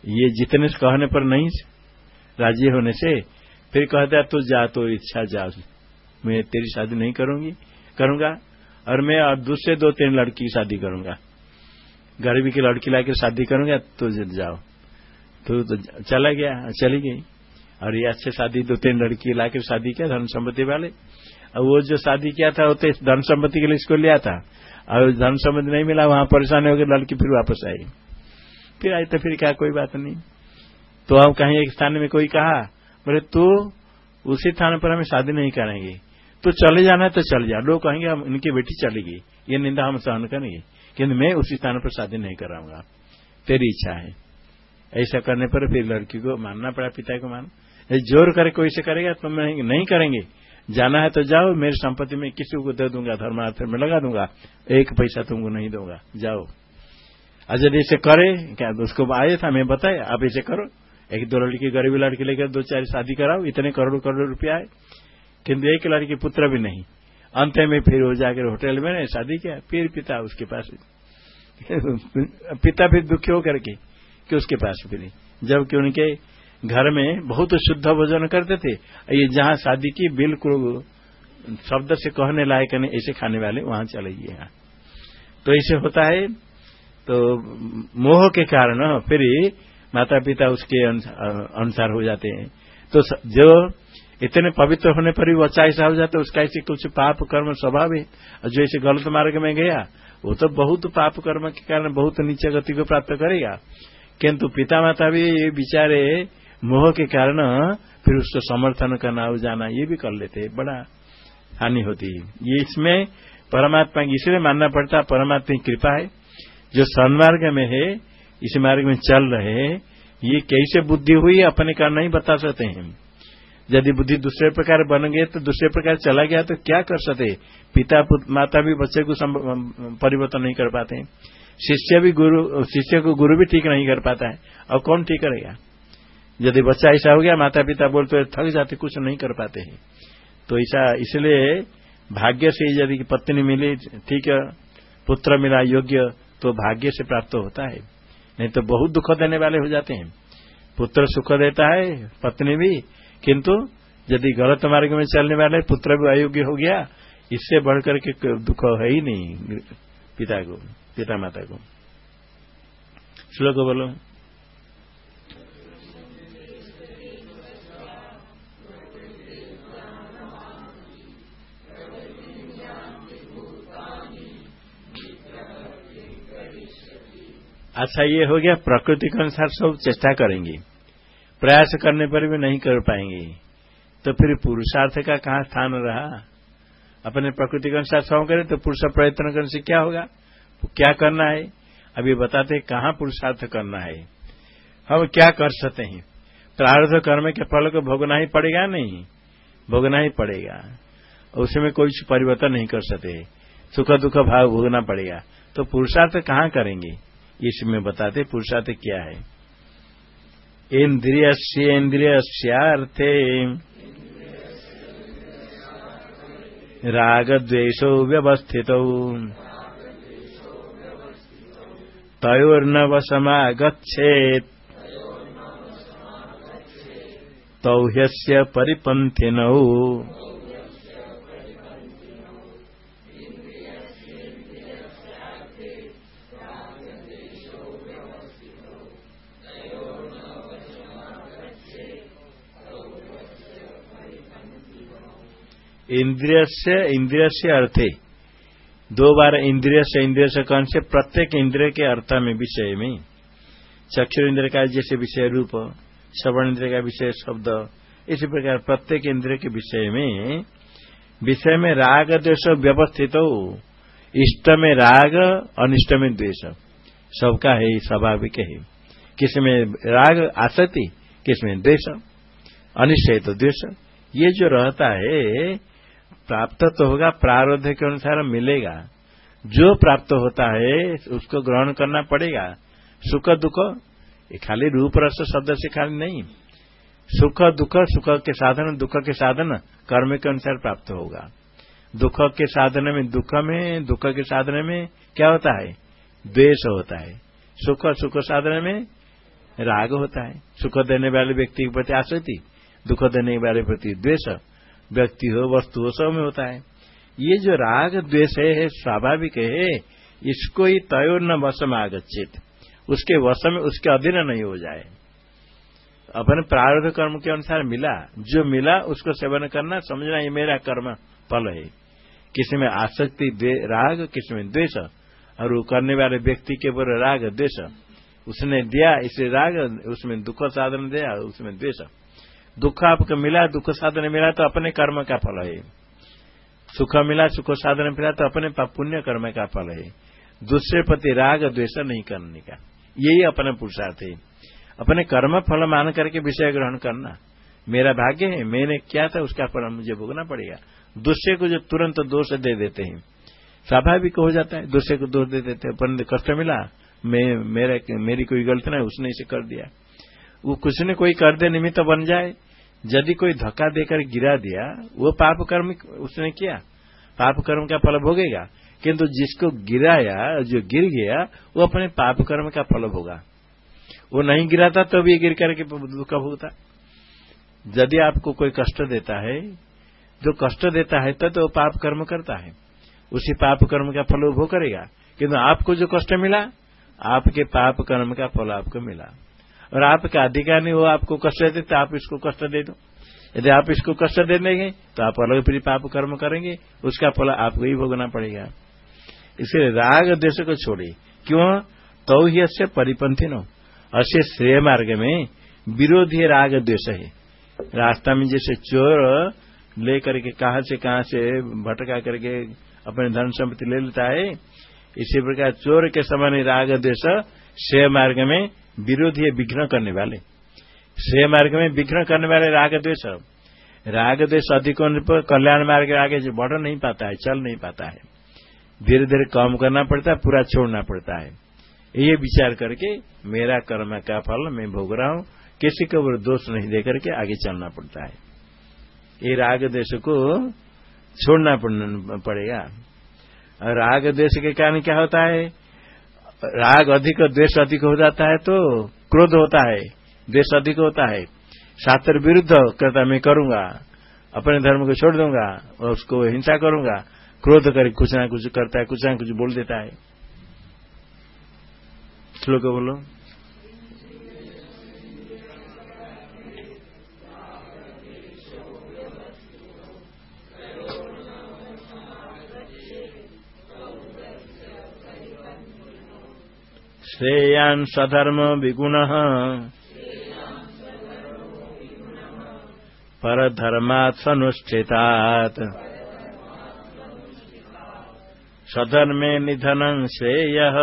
ये जितने कहने पर नहीं राज़ी होने से फिर कहता तू जा तो इच्छा जा। मैं तेरी शादी नहीं करूँगी करूँगा और मैं और दूसरे दो तीन लड़की की शादी करूँगा। गरीबी की लड़की लाकर शादी करूँगा तो जाओ। तो, तो चला गया चली गई। और ये अच्छे शादी दो तीन लड़की ला शादी किया धन संपत्ति वाले। और वो जो शादी किया था वो तो धन संपत्ति के लिए इसको लिया था। और धन संपत्ति नहीं मिला वहाँ परेशान होकर लड़की फिर वापस आई। फिर आई तो फिर क्या कोई बात नहीं। तो हम कहीं एक स्थान में कोई कहा बोले तू उसी स्थान पर हमें शादी नहीं करेंगे। तो चले जाना है तो चल जा। लोग कहेंगे हम इनकी बेटी चली गई ये निंदा हम सहन करेंगे। किंतु मैं उसी स्थान पर शादी नहीं कराऊँगा। तेरी इच्छा है। ऐसा करने पर फिर लड़की को मानना पड़ा, पिता को मान। ज़ोर करे कोई से करेगा तो मैं नहीं करेंगे। जाना है तो जाओ, मेरी संपत्ति में किसी को दे दूँगा धर्मार्थ में लगा दूँगा। एक पैसा तुमको नहीं दूँगा। जाओ। अजय ऐसे करे, क्या उसको आए था, मैं बताए आप ऐसे करो। एक दो लड़की गरीबी लड़की लेकर दो चार शादी कराओ, इतने करोड़ करोड़ रुपया है। किंतु एक लड़की पुत्र भी नहीं। अंत में फिर वो जाकर होटल में शादी किया। फिर पिता उसके पास पिता भी दुखी होकर के, कि उसके पास भी नहीं। जबकि उनके घर में बहुत शुद्ध भोजन करते थे। ये जहाँ शादी की, बिल्कुल शब्द से कहने लायक नहीं, ऐसे खाने वाले वहाँ चले गए तो ऐसे होता है। तो मोह के कारण फिर माता पिता उसके अनुसार हो जाते हैं। तो जो इतने पवित्र होने पर भी बच्चा ऐसा हो जाता है, उसका ऐसे कुछ पाप कर्म स्वभाव है। और जो ऐसे गलत मार्ग में गया, वो तो बहुत पाप कर्म के कारण बहुत नीचे गति को प्राप्त करेगा। किंतु पिता माता भी ये बिचारे मोह के कारण, फिर उसको समर्थन करना हो जाना, ये भी कर लेते बड़ा हानि होती है। ये इसमें परमात्मा की इसलिए मानना पड़ता परमात्मा की कृपा है। जो सन्मार्ग में है इस मार्ग में चल रहे ये कैसे बुद्धि हुई अपने कारण नहीं बता सकते हैं। यदि बुद्धि दूसरे प्रकार बन गए तो दूसरे प्रकार चला गया तो क्या कर सकते पिता माता भी बच्चे को परिवर्तन नहीं कर पाते शिष्य भी गुरु, शिष्य को गुरु भी ठीक नहीं कर पाता है। और कौन ठीक करेगा? यदि बच्चा ऐसा हो गया माता पिता बोलते थक जाते, कुछ नहीं कर पाते हैं। तो ऐसा इसलिए भाग्य से यदि पत्नी मिली, ठीक पुत्र मिला, योग्य तो भाग्य से प्राप्त होता है। नहीं तो बहुत दुख देने वाले हो जाते हैं। पुत्र सुख देता है, पत्नी भी। किंतु यदि गलत मार्ग में चलने वाले पुत्र भी अयोग्य हो गया, इससे बढ़कर के दुख है ही नहीं। पिता को, पिता माता को। श्लोक बोलो। अच्छा ये हो गया, प्रकृति के अनुसार सब चेष्टा करेंगे। प्रयास करने पर भी नहीं कर पाएँगे। तो फिर पुरुषार्थ का कहाँ स्थान रहा? अपने प्रकृति के अनुसार सब करें तो पुरुष प्रयत्न करने से क्या होगा? क्या करना है? अभी बताते कहाँ पुरुषार्थ करना है। हम क्या कर सकते हैं? प्रार्थ कर्म के फल को भोगना ही पड़ेगा नहीं? भोगना ही पड़ेगा। उसमें कोई परिवर्तन नहीं कर सकते। सुख दुख भाव भोगना पड़ेगा। तो पुरुषार्थ कहाँ करेंगे? इसमें बताते पुरुषार्थ क्या है? इंद्रिय से इंद्रियर्थे राग द्वेषो व्यवस्थित तयोर्न वसमागछेत तौह्यस्य परिपन्थिनौ। इंद्रिय से इंद्रिय से अर्थे। दो बार इंद्रिय से इंद्रिय से कौन से? प्रत्येक इंद्रिय के अर्थ में विषय में। चक्षु इंद्र का जैसे विषय रूप, श्रवण इंद्र का विषय शब्द, इसी प्रकार प्रत्येक इंद्रिय के विषय में। विषय में राग, द्वेष व्यवस्थित हो। इष्ट में राग, अनिष्ट में द्वेष। सबका है, स्वाभाविक है। किसमें राग आसक्ति किसमें द्वेष? अनिश्चय तो द्वेष। ये जो रहता है प्राप्त तो होगा, प्रारब्ध के अनुसार मिलेगा। जो प्राप्त होता है, उसको ग्रहण करना पड़ेगा। सुख दुख खाली रूप रस शब्द से खाली नहीं। सुख दुख, सुख के साधन, दुख के साधन, कर्म के अनुसार प्राप्त होगा। दुख के साधन में दुख में, दुख के साधन में क्या होता है? द्वेष होता है। सुख सुख साधन में राग होता है। सुख देने वाले व्यक्ति के प्रति आसक्ति, दुख देने वाले प्रति द्वेष। व्यक्ति हो, वस्तु हो, सब में होता है। ये जो राग द्वेष है स्वाभाविक है इसको ही तय न में आगछित उसके वश में उसके अधीन नहीं हो जाए। अपने प्रारब्ध कर्म के अनुसार मिला। जो मिला, उसको सेवन करना, समझना ये मेरा कर्म फल है। किसी में आसक्ति राग, किसी में द्वेष, और वो करने वाले व्यक्ति के ऊपर राग, द्वेष। उसने दिया, इसे राग, उसमें दुख साधन दिया, उसमें द्वेष। दुख आपको मिला, दुख साधन मिला तो अपने कर्म का फल है। सुख मिला, सुख साधन मिला तो अपने पुण्य कर्म का फल है। दूसरे प्रति राग द्वेष नहीं करने का। यही अपना पुरुषार्थ है। अपने कर्म फल मान करके विषय ग्रहण करना। मेरा भाग्य है, मैंने क्या था, उसका फल मुझे भोगना पड़ेगा। दूसरे को जो तुरंत दोष दे देते हैं, स्वाभाविक हो जाता है। दूसरे को दोष दे देते हैं पर कष्ट मिला, मैं, मेरा, मेरी कोई गलती नहीं, उसने इसे कर दिया। वो कुछ ने कोई कर दे निमित्त बन जाए। यदि कोई धक्का देकर गिरा दिया वो पाप कर्म उसने किया। पाप कर्म का फल भोगेगा। किंतु जिसको गिराया जो गिर गया वो अपने पाप कर्म का फल भोगा। वो नहीं गिराता तो भी गिर करके दुख भोगता। यदि आपको कोई कष्ट देता है जो कष्ट देता है तो, तो पाप कर्म करता है। उसी पाप कर्म का फल भोग करेगा। किंतु आपको जो कष्ट मिला आपके पाप कर्म का फल आपको मिला। और आपका अधिकार नहीं हो, आपको कष्ट देते तो आप इसको कष्ट दे दो। यदि आप इसको कष्ट दे देंगे तो आप अलग फिर पाप कर्म करेंगे, उसका फल आपको ही भोगना पड़ेगा। इसलिए राग देश को छोड़े क्यों? तो ही अच्छे परिपंथी नो अश्य श्रेय मार्ग में विरोधी राग द्वेष है। रास्ता में जैसे चोर लेकर के कहा से कहा से भटका करके अपने धन संपत्ति ले लेता है, इसी प्रकार चोर के समान राग द्वेष श्रेय मार्ग में विरोधी है विघ्न करने वाले। श्रेय मार्ग में विघ्न करने वाले राग द्वेष। राग द्वेष अधिक होने पर कल्याण मार्ग आगे जो बढ़ नहीं पाता है, चल नहीं पाता है। धीरे धीरे कम करना पड़ता है, पूरा छोड़ना पड़ता है। ये विचार करके मेरा कर्म का फल मैं भोग रहा हूँ, किसी को दोष नहीं देकर के आगे चलना पड़ता है। ये राग देश को छोड़ना पड़ेगा। और राग देश के कारण क्या होता है? राग अधिक, द्वेष अधिक हो जाता है तो क्रोध होता है, द्वेष अधिक होता है। शास्त्र विरुद्ध करता मैं करूँगा, अपने धर्म को छोड़ दूँगा और उसको हिंसा करूँगा, क्रोध कर कुछ ना कुछ करता है, कुछ ना कुछ बोल देता है। श्लोक बोलो। श्रेयान् सधर्म विगुणः। परधर्मात् सधर्मे निधनं श्रेयः।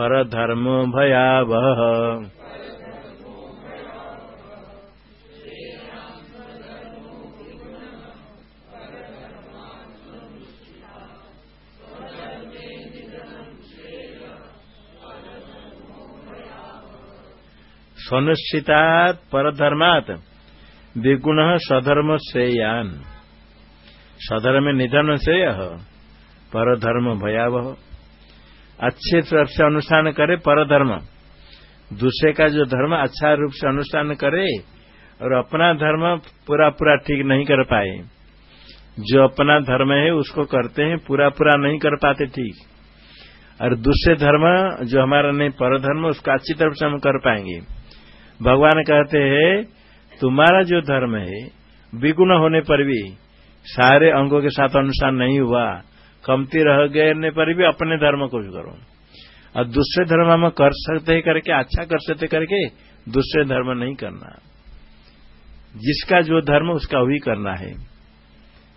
परधर्मो भयावह। स्वनुष्ठितात परधर्मात। द्विगुण सधर्म श्रेयान सधर्म निधन श्रेय परधर्म भयावह। अच्छे तरफ़ से अनुष्ठान करे परधर्म। दूसरे का जो धर्म अच्छा रूप से अनुष्ठान करे और अपना धर्म पूरा पूरा ठीक नहीं कर पाए। जो अपना धर्म है उसको करते हैं पूरा पूरा नहीं कर पाते ठीक। और दूसरे धर्म जो हमारा नहीं पर धर्म उसका अच्छी तरफ़ से हम कर पाएँगे। भगवान कहते हैं, तुम्हारा जो धर्म है, विगुण होने पर भी सारे अंगों के साथ अनुसार नहीं हुआ। कमती रह गए पर भी अपने धर्म को भी करो। और दूसरे धर्म हम कर सकते ही करके अच्छा कर सकते करके, दूसरे धर्म नहीं करना। जिसका जो धर्म, उसका वही करना है।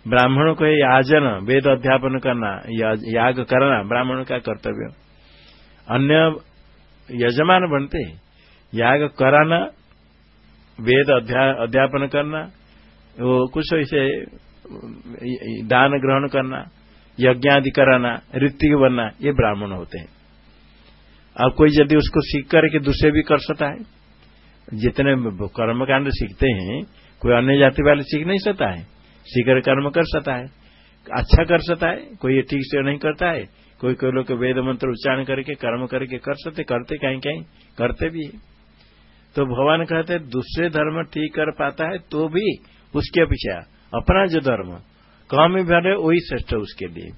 ब्राह्मणों को याजन, वेद अध्यापन करना याग करना, ब्राह्मणों का कर्तव्य। अन्य यजमान बनते हैं। याग कराना, वेद अध्यापन करना, वो कुछ ऐसे, दान ग्रहण करना यज्ञ आदि कराना, ऋतिक बनना, ये ब्राह्मण होते हैं। अब कोई यदि उसको सीख करके दूसरे भी कर सकता है। जितने कर्मकांड सीखते हैं, कोई अन्य जाति वाले सीख नहीं सकता है। सीकर कर्म कर सकता है। अच्छा कर सकता है। कोई ठीक से नहीं करता है। कोई कोई लोग वेद मंत्र उच्चारण करके, कर्म करके कर सकते, करते कहीं कहीं करते भी है। तो भगवान कहते दूसरे धर्म ठीक कर पाता है तो भी उसके अपेक्षा अपना जो धर्म, कम भरे वही श्रेष्ठ उसके लिए।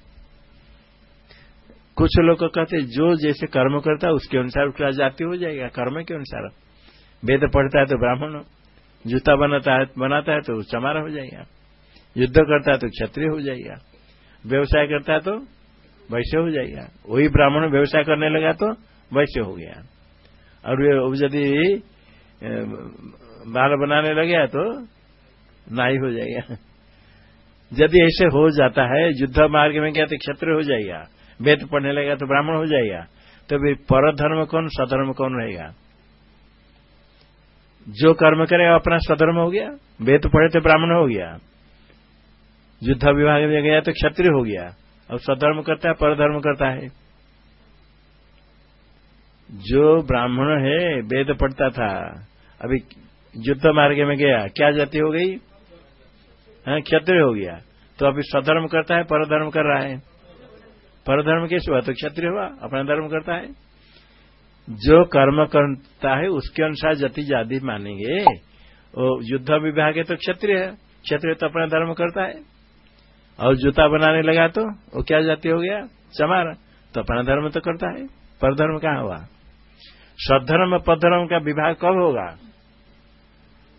कुछ लोग कहते जो जैसे कर्म करता है, उसके अनुसार उसका जाति हो जाएगा, कर्म के अनुसार। वेद पढ़ता है तो ब्राह्मण जूता बनाता है बनाता है तो चमारा हो जाएगा। युद्ध करता है तो क्षत्रिय हो जाएगा। व्यवसाय करता है तो वैश्य हो जाएगा। वही ब्राह्मण व्यवसाय करने लगा तो वैश्य हो गया। और यदि बाल बनाने लगे तो नाई हो जाएगा। यदि ऐसे हो जाता है, युद्ध मार्ग में गया तो क्षत्रिय हो जाएगा, वेद पढ़ने लगेगा तो ब्राह्मण हो जाएगा तो फिर पर धर्म कौन, सधर्म कौन रहेगा? जो कर्म करेगा अपना स्वधर्म हो गया, वेद पढ़े तो ब्राह्मण हो गया, युद्ध विभाग में गया तो क्षत्रिय हो गया, अब स्वधर्म करता है, परधर्म करता है। जो ब्राह्मण है वेद पढ़ता था अभी युद्ध मार्ग में गया क्या जाति हो गई? हाँ, क्षत्रिय हो गया। तो अभी स्वधर्म करता है परधर्म कर रहा है। परधर्म कैसे हुआ तो क्षत्रिय हुआ अपना धर्म करता है। जो कर्म करता है उसके अनुसार जति जाति मानेंगे। वो युद्ध विभाग है तो क्षत्रिय है। क्षत्रिय तो अपना धर्म करता है। और जूता बनाने लगा तो वो क्या जाति हो गया? चमार। तो अपना धर्म तो करता है। परधर्म कहाँ हुआ? सद्धर्म पदधर्म का विभाग कब होगा?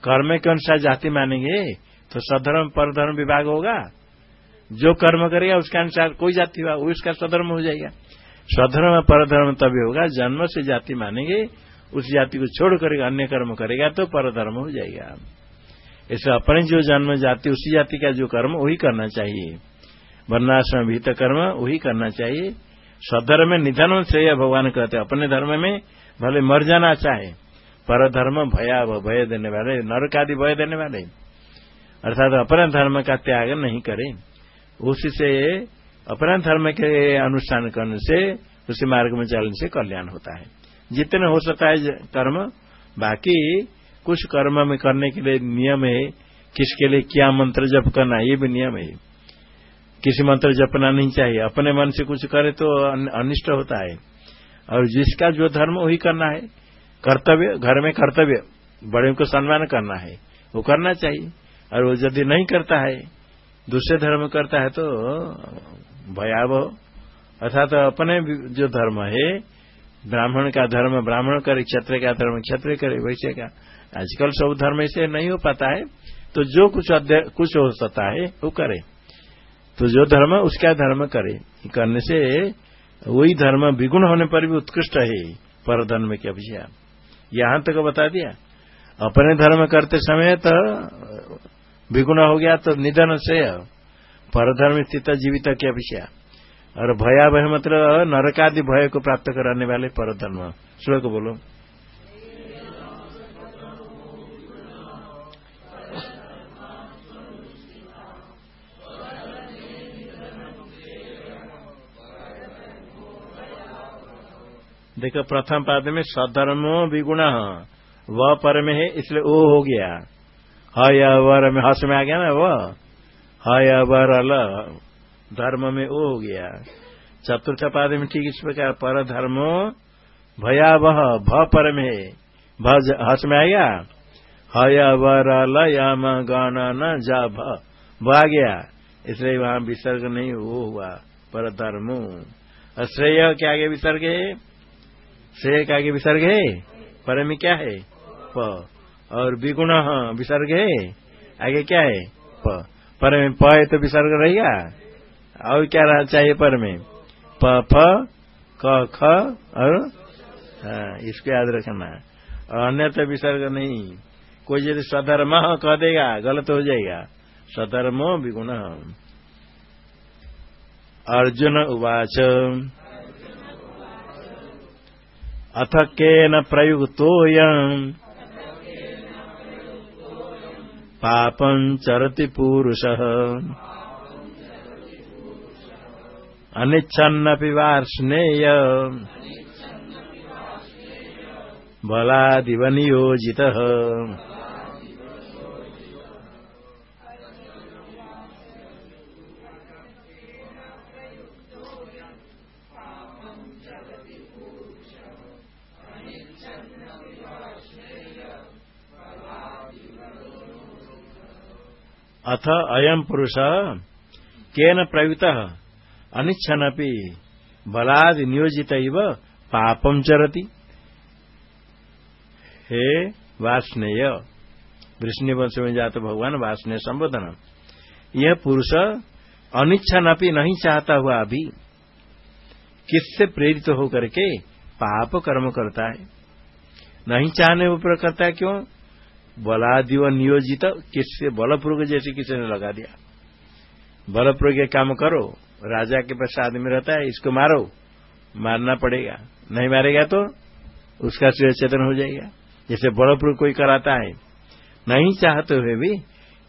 कर्म के अनुसार जाति मानेंगे तो सधर्म परधर्म विभाग होगा। जो कर्म करेगा, उसके अनुसार कोई जाति हुआ उसका स्वधर्म हो जाएगा। स्वधर्म परधर्म तभी होगा, जन्म से जाति मानेंगे, उस जाति को छोड़ करेगा, अन्य कर्म करेगा तो परधर्म हो जाएगा। ऐसे अपने जो जन्म जाति, उसी जाति का जो कर्म, वही करना चाहिए। वर्णाश्रम भीत कर्म वही करना चाहिए। स्वधर्म में निधन से भगवान कहते अपने धर्म में भले मर जाना चाहे, पर धर्म भया भय देने वाले, नरक आदि भय देने वाले। अर्थात अपने धर्म का त्याग नहीं करें। उसी से अपना धर्म के अनुष्ठान करने से, उसी मार्ग में चलने से कल्याण होता है। जितने हो सकता है कर्म, बाकी कुछ कर्म में करने के लिए नियम है। किसके लिए क्या मंत्र जप करना ये भी नियम है। किसी मंत्र जपना नहीं चाहिए। अपने मन से कुछ करे तो अनिष्ट होता है। और जिसका जो धर्म वही करना है। कर्तव्य, घर में कर्तव्य, बड़े को सम्मान करना है। वो करना चाहिए। और वो यदि नहीं करता है, दूसरे धर्म करता है तो भयावह। अर्थात तो अपने जो धर्म है, ब्राह्मण का धर्म, ब्राह्मण करे क्षत्र का धर्म क्षत्र करे, वैसे का। आजकल सब धर्म ऐसे नहीं हो पाता है। तो जो कुछ कुछ हो सकता है, वो करे। तो जो धर्म उसका धर्म करे। करने से वही धर्म विगुण होने पर भी उत्कृष्ट है पर धर्म की अभिषेक यहाँ तक बता दिया। अपने धर्म करते समय तो विगुण हो गया तो निधन से पर धर्म स्थित जीवित की अभिषेक और भयावह मतलब नरकादि भय को प्राप्त कराने वाले पर परधर्म। श्लोक बोलो। देखो, प्रथम पाद में सधर्म विगुण। व पर में है इसलिए ओ हो गया। हय, वर में हस में आ गया ना वो हय, वर अल धर्म में ओ हो गया। चतुर्थ पाद में ठीक इस प्रकार पर धर्म भयावह, भ पर में भ हस में आ गया? हय, वर अल यम, गण, न, जा आ गया। इसलिए वहाँ विसर्ग नहीं वो हुआ पर धर्म श्रेय क्या आगे विसर्ग? है श्रेय के आगे विसर्ग है पर में क्या है? प। और विगुण विसर्ग है। आगे क्या है? प। पर में प है तो विसर्ग रहेगा। और क्या रहा चाहिए पर में? प फ क ख और हाँ, इसको याद रखना। और अन्य तो विसर्ग नहीं। कोई यदि स्वधर्म कह देगा गलत हो जाएगा। स्वधर्म विगुण। अर्जुन उवाच। अथ केन प्रयुक्तोऽयम्। पापं चरति पूरुषः। अनिच्छन्नपि वार्ष्णेय। बलादिव नियोजितः। अथ अयम पुरुष केन प्रयुक्त अनिच्छन बलाद नियोजित पापम चरती। हे वाष्णेय वृष्णि वंश में जाते भगवान वाष्णेय संबोधन। यह पुरुष अनिच्छन नहीं चाहता हुआ अभी, किससे प्रेरित होकर के पाप कर्म करता है? नहीं चाहने ऊपर करता है क्यों? बलादिव नियोजित किससे? बलपूर्वक जैसे किसी ने लगा दिया। बल प्रयोग काम करो, राजा के पास आदमी रहता है, इसको मारो, मारना पड़ेगा। नहीं मारेगा तो उसका शरीर चेतन हो जाएगा। जैसे बल प्रयोग कोई कराता है, नहीं चाहते हुए भी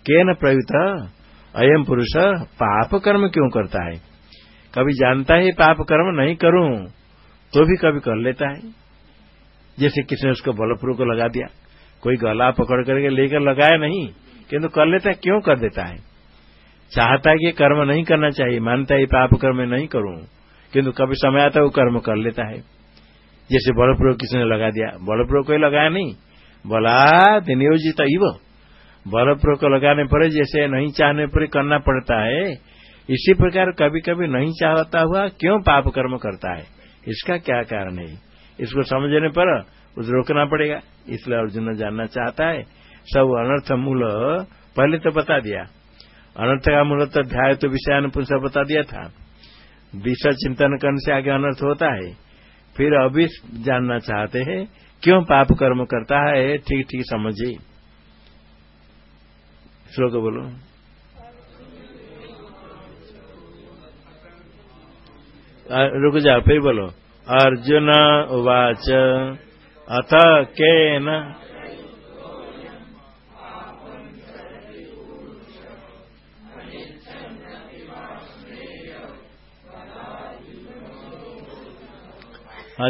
के न प्रयुक्त अयम पुरुष, पाप कर्म क्यों करता है? कभी जानता है पाप कर्म नहीं करूँ तो भी कभी कर लेता है। जैसे किसी ने उसको बलपुर को लगा दिया। कोई गला पकड़ करके लेकर लगाया नहीं, किंतु कर लेता है, क्यों कर देता है? चाहता है कि कर्म नहीं करना चाहिए, मानता है पाप कर्म नहीं करूँ, किंतु कभी समय आता है वो कर्म कर लेता है। जैसे बलप्रयोग किसी ने लगा दिया? बलप्रयोग कोई लगाया नहीं। बोला नियोजित इव। बलप्रयोग को लगाने पर जैसे नहीं चाहने पर करना पड़ता है, इसी प्रकार कभी कभी नहीं चाहता हुआ क्यों पाप कर्म करता है? इसका क्या कारण है? इसको समझने पर उस रोकना पड़ेगा। इसलिए अर्जुन जानना चाहता है, सब अनर्थ मूल, पहले तो बता दिया। अनर्थ का मूल तो ध्याय तो विषयानुपुंस बता दिया था। विषय चिंतन करने से आगे अनर्थ होता है। फिर अभी जानना चाहते हैं, क्यों पाप कर्म करता है, ठीक ठीक समझिए। श्लोक बोलो। रुक जाओ, फिर बोलो। अर्जुन उवाच। अथ केन? हाँ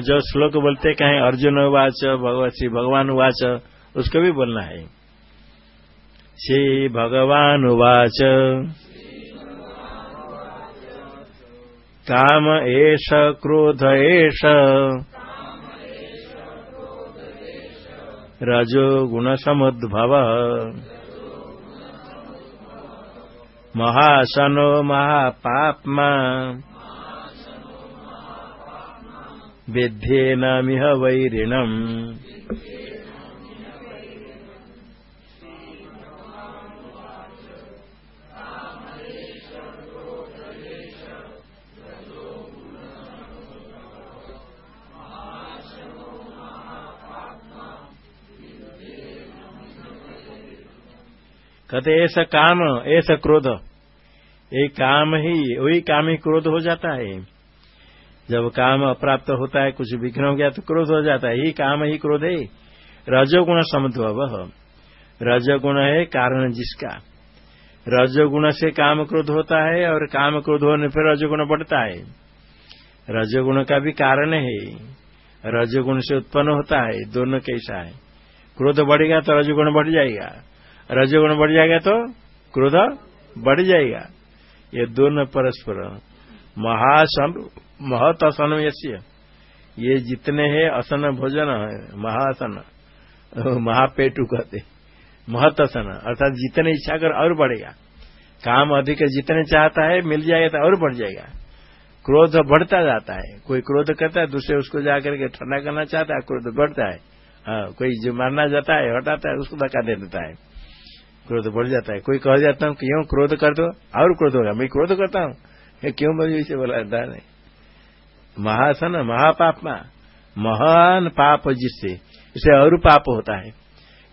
जो श्लोक बोलते कहें, अर्जुन उवाच, भगवत श्री भगवान उवाच, उसको भी बोलना है। श्री भगवान उवाच। काम एष, क्रोध एष। रजो गुणसमुद्भव महाशनो महापाप्मा। विध्येनमिह वैरिणम्। कहते, ऐसा काम, ऐसा क्रोध। एक काम ही, वही काम ही क्रोध हो जाता है। जब काम अप्राप्त होता है, कुछ विघ्न हो गया तो क्रोध हो जाता है। ही काम ही क्रोध है। रजोगुण समुद्भव रजोगुण है कारण जिसका। रजोगुण से काम क्रोध होता है और काम क्रोध होने पर रजोगुण बढ़ता है। रजोगुण का भी कारण है। रजोगुण से उत्पन्न होता है। दोनों कैसा है। क्रोध बढ़ेगा तो रजोगुण बढ़ जाएगा। रजोगुण बढ़ जाएगा तो क्रोध बढ़ जाएगा। ये दोनों परस्पर महासन महत असन ये जितने हैं असन भोजन है महासन महापेटू कहते महत असन अर्थात जितने इच्छा कर और बढ़ेगा। काम अधिक जितने चाहता है, मिल जाएगा तो और बढ़ जाएगा। क्रोध बढ़ता जाता है। कोई क्रोध करता है, दूसरे उसको जाकर के ठंडा करना चाहता है, क्रोध बढ़ता है। हाँ कोई जो मारना जाता है, हटाता है, उसको धक्का दे देता है। क्रोध बढ़ जाता है। कोई कह जाता हूँ क्यों क्रोध कर दो? और क्रोध होगा। मैं क्रोध करता हूँ। क्यों मुझे इसे बोला जाता नहीं महासन, महापापमा। महान पाप जिससे इसे और पाप होता है।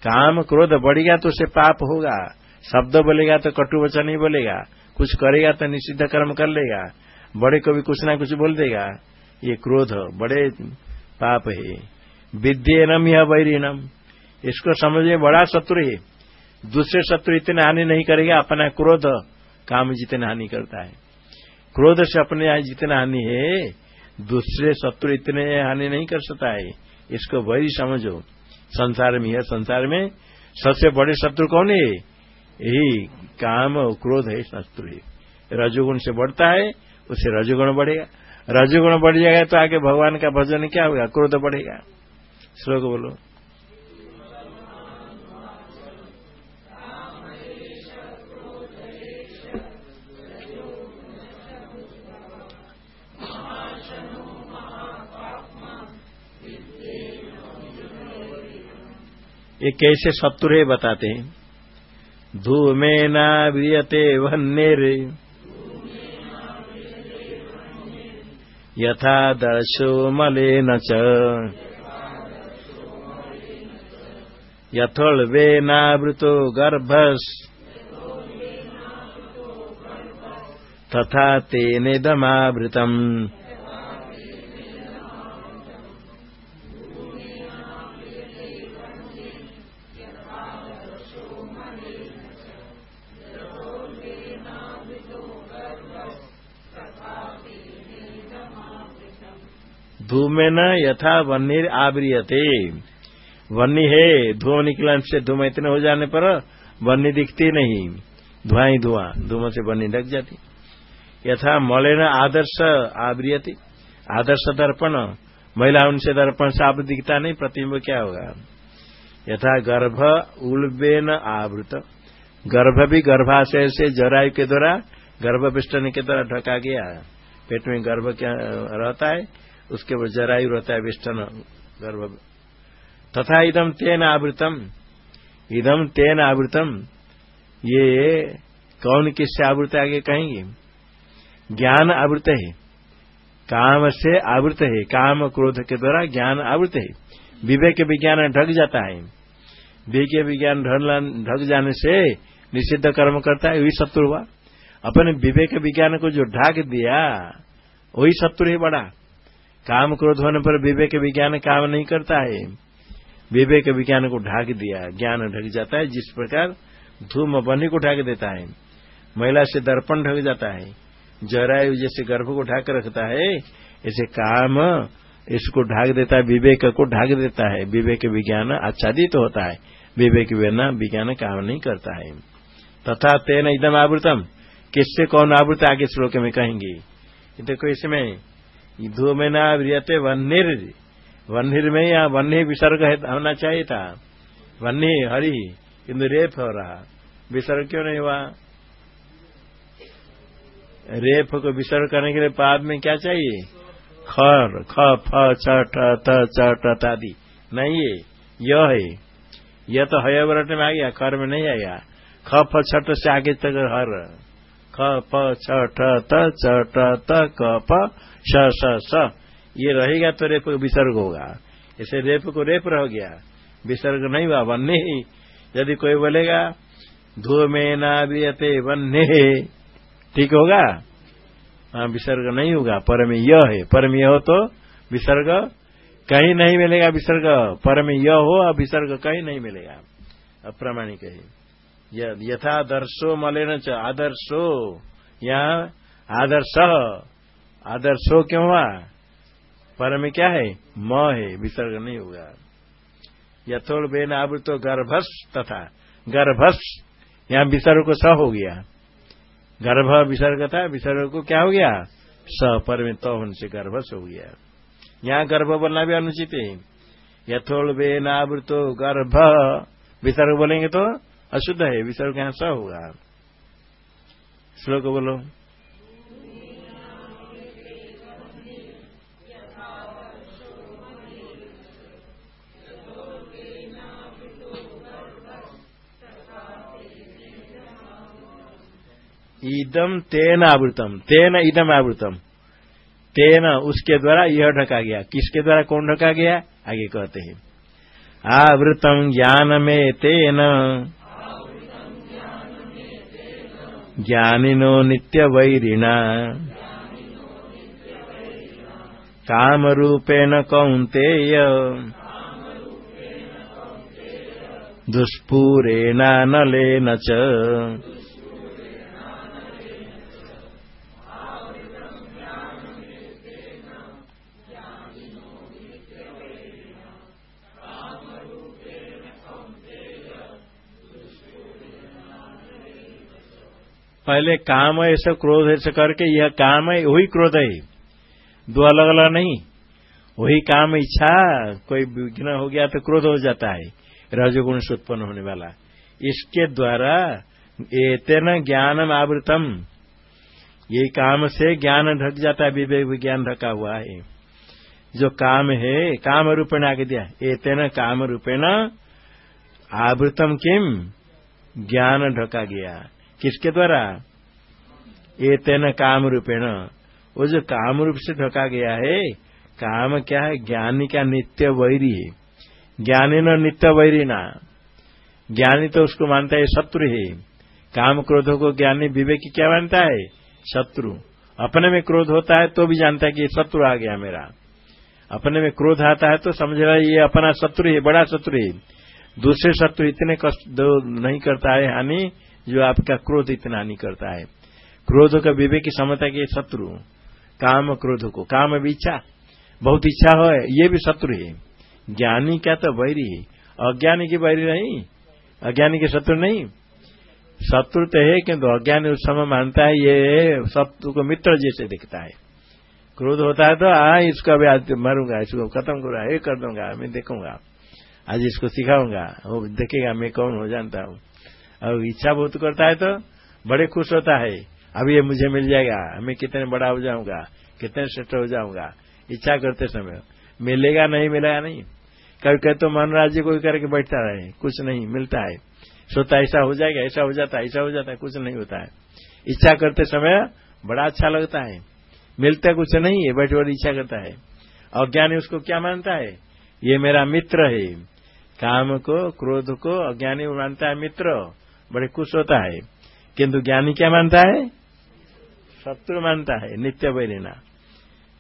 काम क्रोध बढ़ेगा तो उसे पाप होगा। शब्द बोलेगा तो कटु वचन नहीं बोलेगा। कुछ करेगा तो निषिद्ध कर्म कर लेगा। बड़े को भी कुछ ना कुछ बोल देगा। ये क्रोध बड़े पाप है। विद्येनम या वैरिनम। इसको समझे बड़ा शत्रु है। दूसरे शत्रु इतने हानि नहीं करेगा, अपना क्रोध काम जितने हानि करता है। क्रोध से अपने जितना हानि है, दूसरे शत्रु इतने हानि नहीं कर सकता है। इसको वही समझो। संसार में है, संसार में सबसे बड़े शत्रु कौन है? यही काम और क्रोध है, शत्रु रजोगुण से बढ़ता है, उससे रजोगुण बढ़ेगा। रजोगुण बढ़ जाएगा तो आगे भगवान का भजन क्या होगा? क्रोध बढ़ेगा। श्लोक बोलो। ये कैसे शत्रु है बताते हैं? धूमेना व्रियते वन्नेर। यथा दर्शो मलेन च। यथोल्वेनावृतो गर्भस्। तथा तेनेदमावृतम् धूमेन यथा वन्नी आवरियते वन्नी है, धुआँ निकलने से धुआँ इतने हो जाने पर वन्नी दिखती नहीं। धुआँ ही धुआँ धुआँ से वन्नी ढक जाती। यथा मलिन आदर्श आवरियते आदर्श दर्पण, महिला उनसे दर्पण से आप दिखता नहीं, प्रतिबिंब क्या होगा? यथा गर्भ उलबेन आवृत। गर्भ भी गर्भाशय से जरायु के द्वारा गर्भ पिष्टन के द्वारा ढका गया। पेट में गर्भ क्या रहता है? उसके ऊपर जरायु रहता है विष्टन गर्भ। तथा इदम तेन आवृतम। इदम तेन आवृतम। ये कौन किससे आवृत आगे कहेंगे? ज्ञान आवृत है। काम से आवृत है। काम क्रोध के द्वारा ज्ञान आवृत है। विवेक विज्ञान ढक जाता है। विवेक विज्ञान ढक जाने से निषिद्ध कर्म करता है, वही शत्रु हुआ। अपने विवेक विज्ञान को जो ढाक दिया, वही शत्रु ही बड़ा। काम क्रोध होने पर विवेक विज्ञान काम नहीं करता है। विवेक विज्ञान को ढाक दिया, ज्ञान ढक जाता है, जिस प्रकार धूम बनी को ढाक देता है। महिला से दर्पण ढक जाता है। जरायु जैसे गर्भ को ढाक रखता है, ऐसे काम इसको ढाक देता है, विवेक को ढाक देता है। विवेक विज्ञान आच्छादित तो होता है। विवेक बिना विज्ञान काम नहीं करता है। तथा तेन एकदम आवृतम। किससे कौन आवृत आगे श्लोक में कहेंगे? देखो इसमें धो में ना व्रियते वन्निर। वन्निर में या वन्य विसर्ग होना चाहिए था। वन्य हरि किन्तु रेप हो रहा। विसर्ग क्यों नहीं हुआ? रेप को विसर्ग करने के लिए पाद में क्या चाहिए? खर, ख, फ छ आदि। नहीं ये यह है। यह तो हय वरट में आ गया, खर में नहीं आएगा ख, फ छठ से आगे तक हर। ख, फ, छ ठ च, ट, त, क, प स स स। ये रहेगा तो रेप विसर्ग होगा। इसे रेप को रेप रह गया। विसर्ग नहीं हुआ वन्य यदि कोई बोलेगा धो में ना वियते वन्य ठीक होगा? हाँ विसर्ग नहीं होगा। पर में यह है। पर में यह हो तो विसर्ग कहीं नहीं मिलेगा विसर्ग। पर में यह हो और विसर्ग कहीं नहीं मिलेगा। अप्रामाणिक है। यथादर्शो मलेन च। आदर्शो। यहाँ आदर्श। आदर्शो क्यों हुआ? पर में क्या है? म है, विसर्ग नहीं होगा यथोड़ बेन आवृतो गर्भस तथा। गर्भस, यहाँ विसर्ग को स हो गया। गर्भ विसर्ग था, विसर्ग को क्या हो गया? स पर में तो होने से गर्भस हो गया। यहाँ गर्भ बोलना भी अनुचित है। यथोड़ बेन आवृतो गर्भ, विसर्ग बोलेंगे तो अशुद्ध है, विसर्ग यहाँ स होगा। श्लोक बोलो। ईदम तेन आवृतम, तेन ईदम आवृतम। तेन उसके द्वारा यह ढका गया। किसके द्वारा कौन ढका गया? आगे कहते हैं। आवृतम ज्ञान में तेन। ज्ञानिनो नित्य वैरिणा काम रूपेण कौंतेय दुष्पूरेणानलेन च। पहले काम ऐसे क्रोध ऐसे करके यह काम है, वही क्रोध है। दो अलग अलग नहीं। वही काम, इच्छा, कोई विघ्न हो गया तो क्रोध हो जाता है। रजोगुण से उत्पन्न होने वाला। इसके द्वारा एतेन ज्ञानम आवृतम। ये काम से ज्ञान ढक जाता है, विवेक विज्ञान ढका हुआ है। जो काम है, काम रूपेण आगे दिया। एतेन काम रूपेण आवृतम किम? ज्ञान ढका गया। किसके द्वारा? ये तेन काम रूपेण वो जो काम रूप से ढका गया है, काम क्या है? ज्ञानी का नित्य वैरी है। ज्ञानी न नित्य वैरी ना। ज्ञानी तो उसको मानता है शत्रु है। काम क्रोधों को ज्ञानी विवेक क्या मानता है? शत्रु। अपने में क्रोध होता है तो भी जानता है कि शत्रु आ गया मेरा। अपने में क्रोध आता है तो समझ रहा है ये अपना शत्रु है, बड़ा शत्रु है। दूसरे शत्रु इतने कष्ट नहीं करता है हानि जो आपका क्रोध इतना हानि करता है। क्रोध का विवेक समझता है कि शत्रु। काम क्रोध को। काम भी इच्छा। बहुत इच्छा हो, ये भी शत्रु है। ज्ञानी क्या तो वैरी है। अज्ञानी की वैरी नहीं। अज्ञानी के शत्रु नहीं। शत्रु तो है, किंतु अज्ञानी उस समय मानता है, ये शत्रु को मित्र जैसे दिखता है। क्रोध होता है तो आ इसको अभी आज मरूँगा, इसको खत्म करूँगा, ये कर दूँगा, मैं देखूँगा। आज इसको सिखाऊँगा। वो देखेगा, मैं कौन हो, जानता हूँ। और इच्छा बहुत करता है तो बड़े खुश होता है। अभी ये मुझे मिल जाएगा, मैं कितने बड़ा हो जाऊँगा, कितने श्रेष्ठ हो जाऊँगा। इच्छा करते समय, मिलेगा नहीं मिलेगा नहीं। कभी कभी तो मन राज्य कोई करके बैठता रहे, कुछ नहीं, मिलता है। सोता ऐसा हो जाएगा, ऐसा हो जाता है, ऐसा हो जाता है, कुछ नहीं होता है। इच्छा करते समय बड़ा अच्छा लगता है। मिलता कुछ नहीं है, बैठे बैठे इच्छा करता है। अज्ञानी उसको क्या मानता है? ये मेरा मित्र है। काम को, क्रोध को अज्ञानी मानता है मित्र। बड़े खुश होता है। किंतु ज्ञानी क्या मानता है? शत्रु मानता है, नित्य बैरिना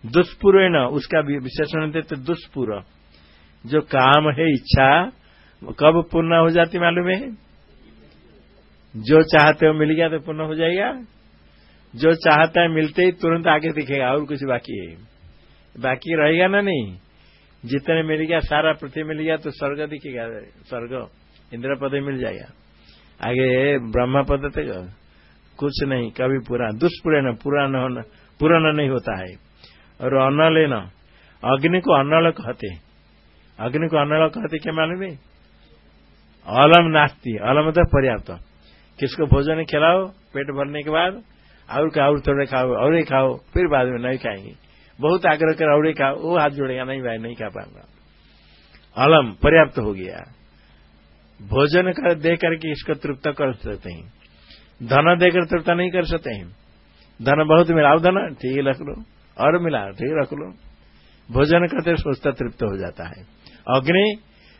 दुष्पूर्ण, उसका विशेषण देते दुष्पूर्व जो काम है, इच्छा कब पूर्ण हो जाती मालूम है? जो चाहते हो मिल गया तो पूर्ण हो जाएगा। जो चाहता है मिलते ही तुरंत आगे दिखेगा, और कुछ बाकी है। बाकी रहेगा ना नहीं? जितने मिल गया, सारा पृथ्वी मिल गया तो स्वर्ग दिखेगा। स्वर्ग इंद्र पद मिल जाएगा। आगे ब्रह्मा पद तक कुछ नहीं, कभी पूरा दुष्पूर्ण पूरा न होना पूरा नहीं होता है। और अनल न, अग्नि को अनल कहते अग्नि को अनल कहते क्या मालूम है? अलम नास्ती, अलम तो पर्याप्त। किसको भोजन खिलाओ, पेट भरने के बाद और का और थोड़े खाओ, और ही खाओ, फिर बाद में नहीं खाएँगे। बहुत आग्रह कर, और ही खाओ, वो हाथ जोड़ेगा, नहीं भाई, नहीं खा पाऊँगा। अलम पर्याप्त हो गया। भोजन कर दे करके इसको तृप्त कर सकते हैं। धन देकर तृप्त नहीं कर सकते हैं। धन बहुत मिलाओ धन ठीक रख लो। और मिला ठीक रख लो। भोजन करते सोचता तृप्त हो जाता है। अग्नि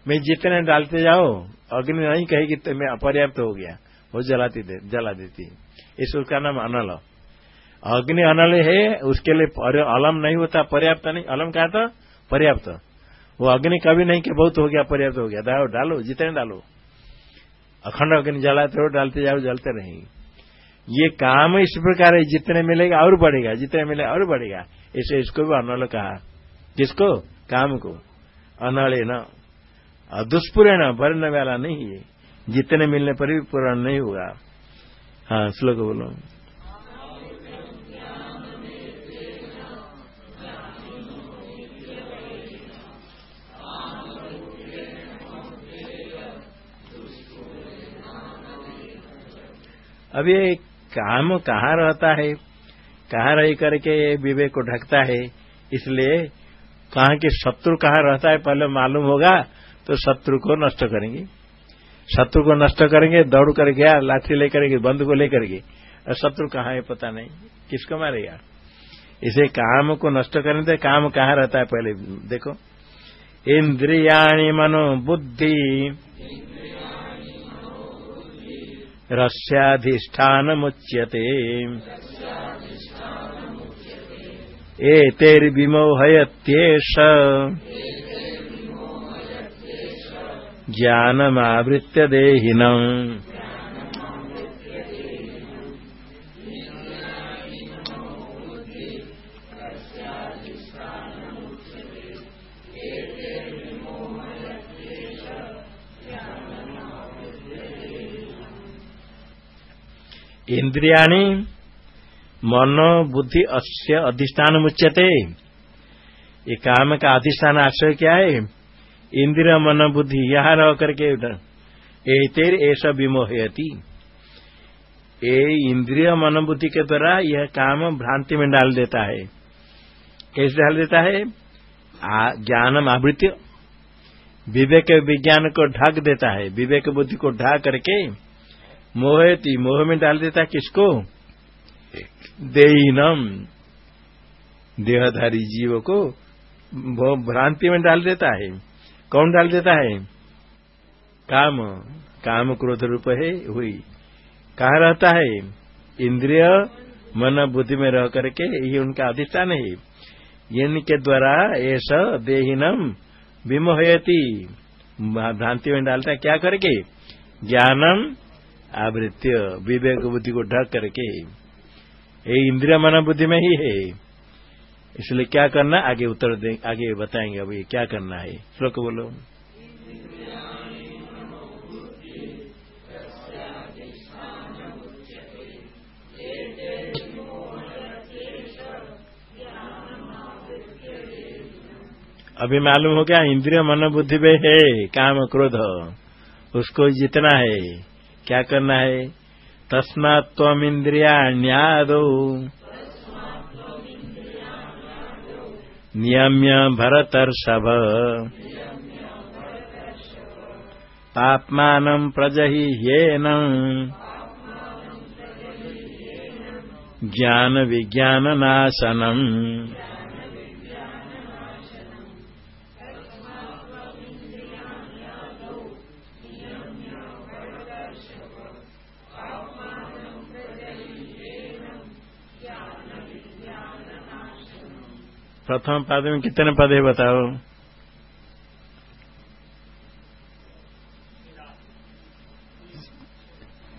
में जितने डालते जाओ अग्नि नहीं कहेगी तो मैं अपर्याप्त हो गया। वो जलाती दे, जला देती इस उसका नाम अनल। अग्नि अनल है उसके लिए अलम नहीं होता पर्याप्त नहीं। अलम कहा था? पर्याप्त। वो अग्नि कभी नहीं कि बहुत हो गया, पर्याप्त हो गया। डालो डालो, जितने डालो। अखंड अग्नि जलाते हो, डालते जाओ, जलते रहेंगे ये काम इस प्रकार है, जितने मिलेगा, और बढ़ेगा। जितने मिलेगा और बढ़ेगा। इसे इसको भी अनल कहा। किसको? काम को। अनल न। दुष्पूर्ण वर्ण वाला नहीं है। जितने मिलने पर भी पूरा नहीं होगा हाँ श्लोक बोलो। अब ये काम कहाँ रहता है? कहाँ रह करके विवेक को ढकता है? इसलिए कहा कि शत्रु कहाँ रहता है पहले मालूम होगा तो शत्रु को नष्ट करेंगे। शत्रु को नष्ट करेंगे, दौड़ कर गया लाठी लेकर के बंद को लेकर के। और शत्रु कहाँ है पता नहीं। किसको मारेगा इसे काम को नष्ट करें तो काम कहाँ रहता है पहले? देखो। इंद्रियाणी मनो बुद्धि। रस्याधिष्ठान मुच्यते एतेर्विमोहयत्येष। ज्ञानमावृत्य देहिनम्। इंद्रियाणी, मनो, बुद्धि, अस्य, अधिष्ठान मुच्यते। ये काम का अधिष्ठान आश्रय क्या है? इंद्रिय, मन, बुद्धि, यहाँ रह करके तेर ऐसा विमोहती ए इंद्रिय, मन, बुद्धि के द्वारा यह काम भ्रांति में डाल देता है। कैसे डाल देता है? ज्ञानम आवृत्ति विवेक विज्ञान को ढक देता है। विवेक बुद्धि को ढा करके मोहती मोह में डाल देता किसको? देनम देहधारी जीव को भ्रांति में डाल देता है। कौन डाल देता है? काम। काम क्रोध रूप है, हुई। कहा रहता है? इंद्रिय मन बुद्धि में रह करके ये उनका अधिष्ठान है। इनके द्वारा ऐसा देहीनम विमोहयती। भ्रांति में डालता क्या करके? ज्ञानम आवृत्य विवेक बुद्धि को ढक करके ये इंद्रिया मन बुद्धि में ही है। इसलिए क्या करना आगे उत्तर दे, आगे बताएँगे अभी क्या करना है। श्लोक बोलो। अभी मालूम हो गया, इंद्रिय मन बुद्धि में है, काम क्रोध, उसको जितना है क्या करना है? तस्मात् तम नियम्य भरतर्षभ। पाप्मानं प्रजहिह्येन ज्ञान विज्ञान नाशनम प्रथम पद में कितने पद है बताओ?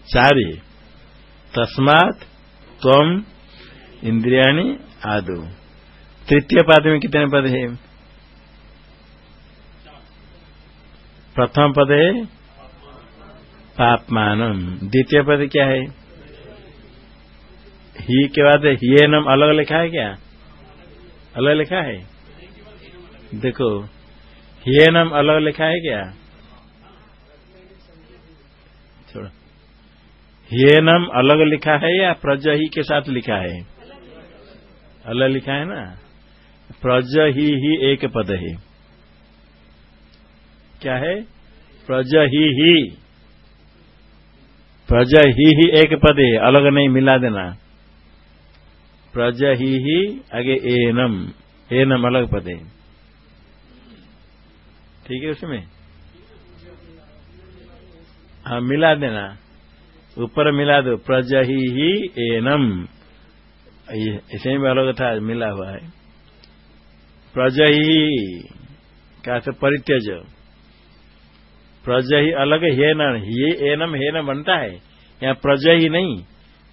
चार तस्मात तम इंद्रियाणी आदो। तृतीय पद में कितने पद है? प्रथम पद है पापमान द्वितीय पद क्या है? ही के बाद ही नम अलग लिखा है क्या? अलग लिखा है? देखो, ये नाम अलग लिखा है क्या? ये नाम अलग लिखा है या प्रज ही के साथ लिखा है? अलग लिखा है ना? प्रज ही ही एक पद है। क्या है? प्रज ही ही। प्रज ही ही एक पद है। अलग नहीं, मिला देना। प्रज ही ही आगे एनम। एनम अलग पद। ठीक है उसमें? हाँ मिला देना। ऊपर मिला दो। प्रज ही ही एनम इसे में अलग था, मिला हुआ है। प्रज ही क्या था परित्यज। प्रज ही अलग है न ये एनम, है न बनता है। यहाँ प्रज ही नहीं।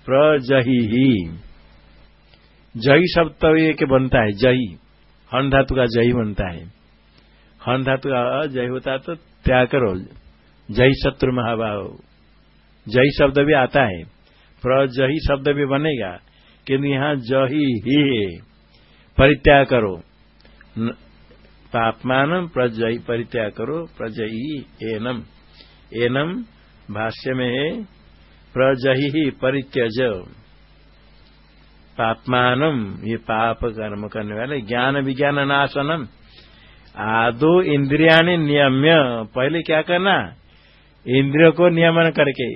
प्रज ही ही जही शब्द तो ये के बनता है जही हन धातु का जही बनता है। हन धातु का जय होता है तो त्याग करो। जही शत्रु महाभाव जही शब्द भी आता है। प्रजही शब्द भी बनेगा। किंतु यहाँ जही ही है। परित्याग करो। तापमान प्रजही परित्याग करो। प्रजही एनम। एनम भाष्य में प्रजही परित्यज। पापमानम ये पाप कर्म करने वाले, ज्ञान विज्ञान नाशनम आदो इंद्रिया नियम्य। पहले क्या करना? इंद्रियों को नियमन करके,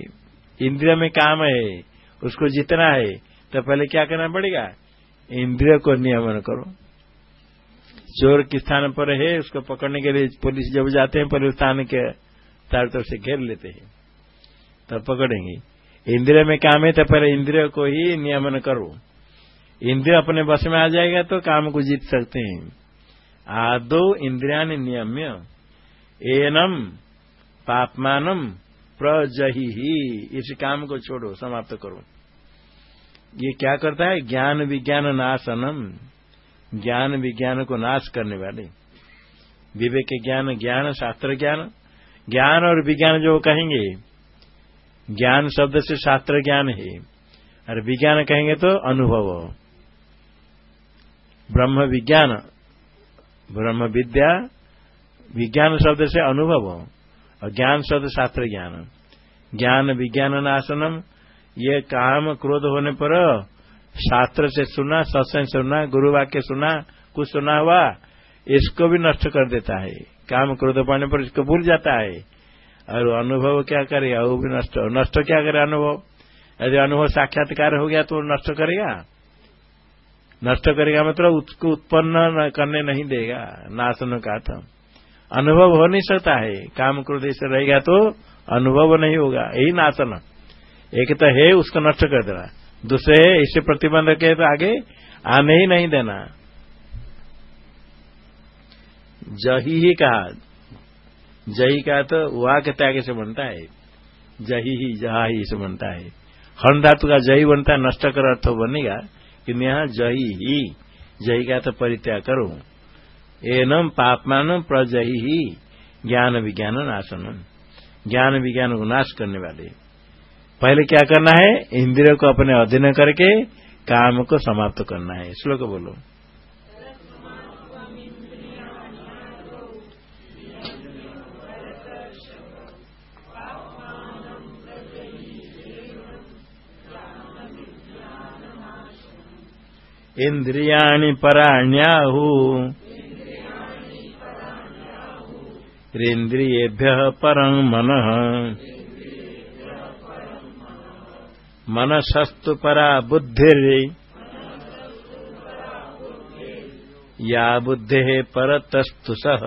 इंद्रिय में काम है, उसको जितना है तो पहले क्या करना पड़ेगा? इंद्रिय को नियमन करो। चोर किस स्थान पर है, उसको पकड़ने के लिए पुलिस जब जाते हैं, पहले स्थान के चारों तरफ़ से घेर लेते हैं, तब तो पकड़ेंगे। इंद्रिय में काम है तो पहले इंद्रिय को ही नियमन करो। इंद्रिय अपने बस में आ जाएगा तो काम को जीत सकते हैं। आदो इंद्रिया नियम्य, एनम पापमानम प्रजही ही इस काम को छोड़ो, समाप्त करो। ये क्या करता है? ज्ञान विज्ञान नाशनम। ज्ञान विज्ञान को नाश करने वाले। विवेक ज्ञान ज्ञान, शास्त्र ज्ञान। ज्ञान और विज्ञान जो कहेंगे, ज्ञान शब्द से शास्त्र ज्ञान है। और विज्ञान कहेंगे तो अनुभव। ब्रह्म विज्ञान। ब्रह्म विद्या विज्ञान शब्द से अनुभव। और ज्ञान शब्द शास्त्र ज्ञान। ज्ञान विज्ञान नाशनम। ये काम क्रोध होने पर शास्त्र से सुना, सत्संग सुना, गुरु वाक्य सुना, कुछ सुना हुआ, इसको भी नष्ट कर देता है। काम क्रोध पाने पर इसको भूल जाता है। और अनुभव क्या करेगा वो भी नष्ट। नष्ट क्या करे अनुभव? यदि अनुभव साक्षात्कार हो गया तो नष्ट करेगा। नष्ट करेगा मतलब उसको उत्पन्न करने नहीं देगा नाशन का था अनुभव हो नहीं सकता है, काम क्रोध से रहेगा तो अनुभव नहीं होगा, यही नाशन। एक तो है, उसको नष्ट कर देना। दूसरे है, इसे प्रतिबंध के तो आगे आने ही नहीं देना। जही ही कहा, जही का तो वहा के त्याग से बनता है। जही ही, जहा ही से बनता है। हन धातु का जही बनता है, नष्ट कर अर्थ बनेगा। कि यहाँ जही ही, जही का तो परित्याग करो। एनम पापमान प्रजही ही, ज्ञान विज्ञान नाशनम। ज्ञान विज्ञान को नाश करने वाले। पहले क्या करना है? इंद्रियों को अपने अधीन करके काम को समाप्त करना है। श्लोक बोलो। इन्द्रियाणि पराण्याहु। इन्द्रियेभ्यः मन मनः। मनसस्तु परा बुद्धि या बुद्धे परतस्तु सः।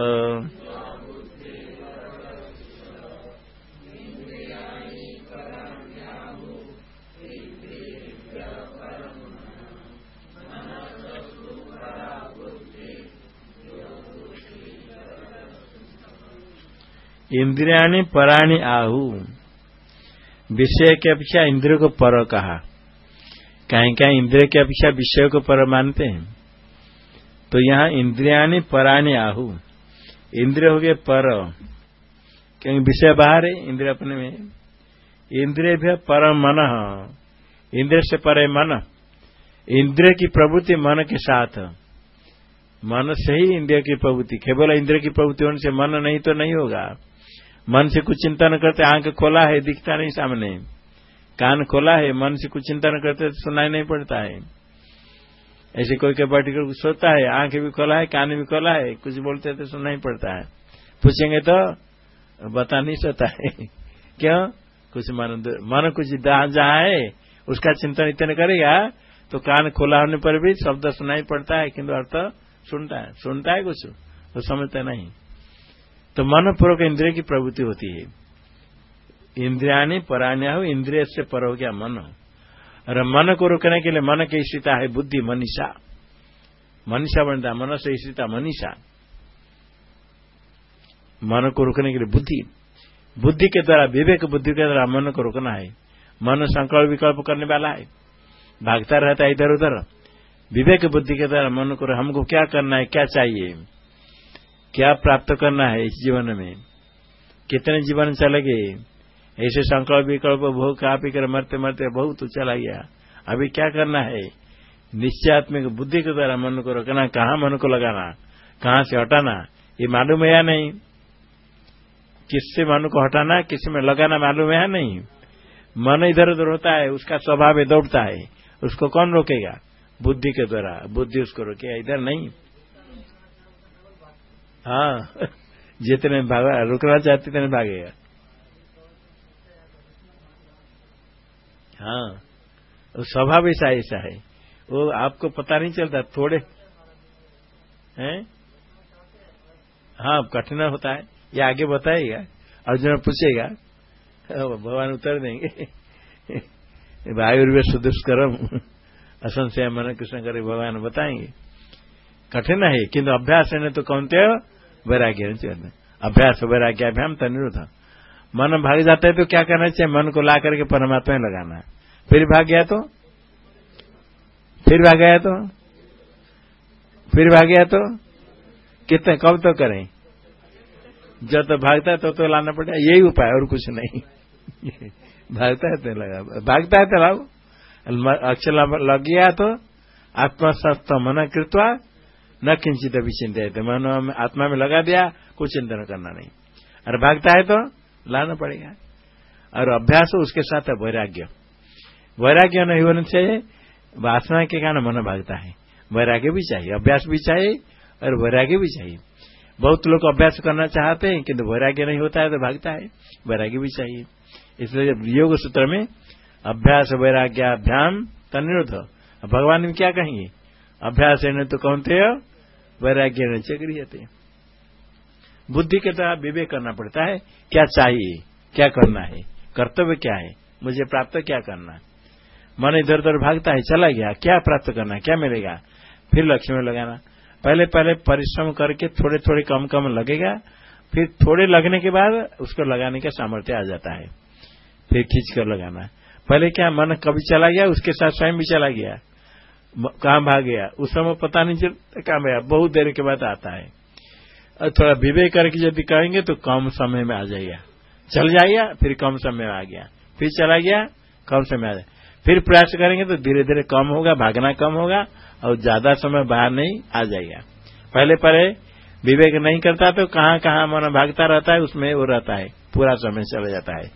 इंद्रियाणी पराणी आहु। विषय की अपेक्षा इंद्रियों को पर कहा। कहीं कहीं इंद्रिय की अपेक्षा विषय को पर मानते हैं। तो यहाँ इंद्रियाणी पराणी आहु। इंद्रिय हो गए पर। क्योंकि विषय बाहर है, इंद्रिय अपने में। इंद्रिय भी पर मन। इंद्रिय से पर मन। इंद्रिय की प्रवृत्ति मन के साथ। मन से ही इंद्रिय की प्रवृत्ति। केवल इंद्रिय की प्रवृत्ति होने से मन नहीं तो नहीं होगा। मन से कुछ चिंता न करते, आँख खोला है, दिखता नहीं सामने। कान खोला है, मन से कुछ चिंता न करते तो सुनाई नहीं पड़ता है। ऐसे कोई के पर्टिकुलर सोता है, आँख भी खोला है, कान भी खोला है, कुछ बोलते तो सुनना ही पड़ता है। पूछेंगे तो बता नहीं सकता है। क्यों? कुछ मन मन कुछ जहाँ है, उसका चिंतन इतने करेगा तो कान खोला होने पर भी शब्द सुनाई पड़ता है, किंतु अर्थ सुनता है। सुनता है कुछ तो समझता नहीं। तो मन पूर्वक इंद्रिय की प्रवृत्ति होती है। इंद्रियाणी पराण्या हो, इंद्रिय से पर हो गया मन और मन को रोकने के लिए मन की स्थिता है बुद्धि, मनीषा। मनीषा बनता मन से स्थिता मनीषा। मन को रोकने के लिए बुद्धि। बुद्धि के द्वारा, विवेक बुद्धि के द्वारा मन को रोकना है। मन संकल्प विकल्प करने वाला है। भागता रहता है इधर उधर विवेक बुद्धि के द्वारा मन को हमको क्या करना है, क्या चाहिए? क्या प्राप्त करना है इस जीवन में? कितने जीवन चलेगे? ऐसे संकल्प विकल्प भोग पी कर मरते मरते बहुत चला गया। अभी क्या करना है? निश्चयात्मिक बुद्धि के द्वारा मन को रखना, कहाँ मन को लगाना, कहाँ से हटाना, ये मालूम है या नहीं? किससे मन को हटाना किसमें लगाना मालूम है या नहीं? मन इधर उधर होता है, उसका स्वभाव दौड़ता है, उसको कौन रोकेगा? बुद्धि के द्वारा, बुद्धि उसको रोकेगा, इधर नहीं। हाँ। जितने भागा, रुकना चाहते इतने भागेगा हाँ। स्वभाव ऐसा ऐसा है। वो आपको पता नहीं चलता, थोड़े। हैं? हाँ कठिन होता है। ये आगे बताएगा अर्जुन पूछेगा भगवान उत्तर देंगे। वायुर्वे सुदुष्करम। असंशय मन कृष्ण करे, भगवान बताएँगे। कठिन है, किंतु अभ्यास है तो कौन कौनते वैराग्य अभ्यास वैराग्याभ्याम तनिरुद्ध मन भाग जाता है तो क्या करना चाहिए? मन को ला करके परमात्मा में लगाना है। फिर भाग गया तो? फिर भाग गया तो? फिर भाग गया तो? कितने, कब तो करें? जब तो भागता है तो तो लाना पड़ेगा। यही उपाय, और कुछ नहीं। भागता है तो लगा। भागता है तो लाओ। अक्षर लग गया तो आत्मसत्व मन कृत्वा न किंचित अभी चिंता है मन आत्मा में लगा दिया, कुछ चिंतन करना नहीं। और भागता है तो लाना पड़ेगा। और अभ्यास उसके साथ है, वैराग्य। वैराग्य नहीं होने से वासना के कारण मन भागता है। वैराग्य भी चाहिए, अभ्यास भी चाहिए, और वैराग्य भी चाहिए। बहुत लोग अभ्यास करना चाहते हैं, किंतु वैराग्य नहीं होता है तो भागता है। वैराग्य भी चाहिए। इसलिए जब योग सूत्र में अभ्यास, वैराग्याभ्याम तनिरुद्ध। भगवान में क्या कहेंगे? अभ्यास है न तो कौन थे वैराग्य न चक्रियते बुद्धि के द्वारा विवेक करना पड़ता है, क्या चाहिए, क्या करना है, कर्तव्य क्या है, मुझे प्राप्त क्या करना मन इधर उधर भागता है, चला गया, क्या प्राप्त करना क्या मिलेगा? फिर लक्ष्य में लगाना। पहले पहले परिश्रम करके थोड़े थोड़े कम कम लगेगा, फिर थोड़े लगने के बाद उसको लगाने का सामर्थ्य आ जाता है। फिर खींच कर लगाना। पहले क्या मन कभी चला गया, उसके साथ स्वयं भी चला गया? कहाँ भाग गया। उस समय पता नहीं चलता कहाँ गया बहुत देर के बाद आता है। और थोड़ा विवेक करके यदि करेंगे तो कम समय में आ जाएगा। चल जाएगा, फिर कम समय में आ गया। फिर चला गया, कम समय आ जाएगा। फिर प्रयास करेंगे तो धीरे धीरे कम होगा, भागना कम होगा और ज़्यादा समय बाहर नहीं आ जाएगा। पहले पहले विवेक नहीं करता तो कहाँ कहाँ मन भागता रहता है, उसमें वो रहता है। पूरा समय चला जाता है।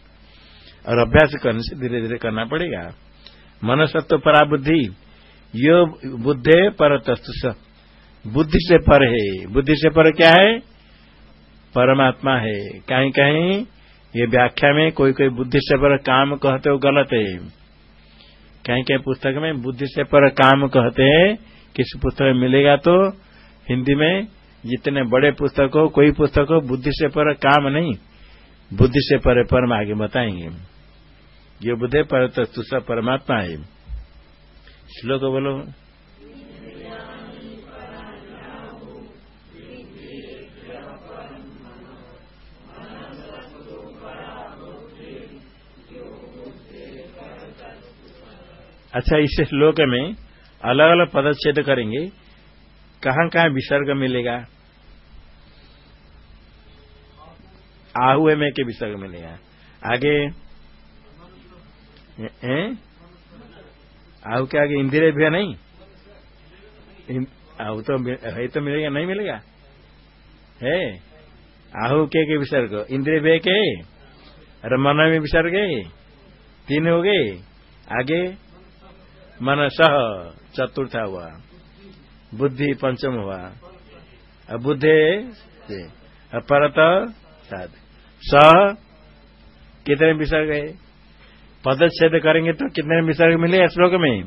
और अभ्यास करने से धीरे धीरे करना पड़ेगा। मनसत्व परा बुद्धि यो बुद्धे पर बुद्धि से पर है। बुद्धि से पर क्या है? परमात्मा है। कहीं कहीं ये व्याख्या में कोई कोई बुद्धि से पर काम कहते हो गलत है। कहीं कहीं पुस्तक में बुद्धि से पर काम कहते हैं। किसी पुस्तक में मिलेगा तो हिंदी में जितने बड़े पुस्तक हो, कोई पुस्तक हो, बुद्धि से पर काम नहीं। बुद्धि से पर परम आगे बताएँगे। ये बुद्धे पर तो परमात्मा है। श्लोक बोलो। अच्छा इस श्लोक में अलग अलग पदच्छेद करेंगे। कहाँ कहाँ विसर्ग मिलेगा? आहुए में के विसर्ग मिलेगा। आगे, हैं? आहु के आगे इंदिरा भी नहीं? आहु तो है तो मिलेगा, नहीं मिलेगा? है? आहु के के विसर्ग? इंद्रिय भय के? मन में विसर्ग तीन हो गए। आगे? मन सह चतुर्थ हुआ। बुद्धि पंचम हुआ। बुद्धे परत साध। सह कितने विसर्ग है? पदच्छेद करेंगे तो कितने विसर्ग मिलेगा श्लोक में?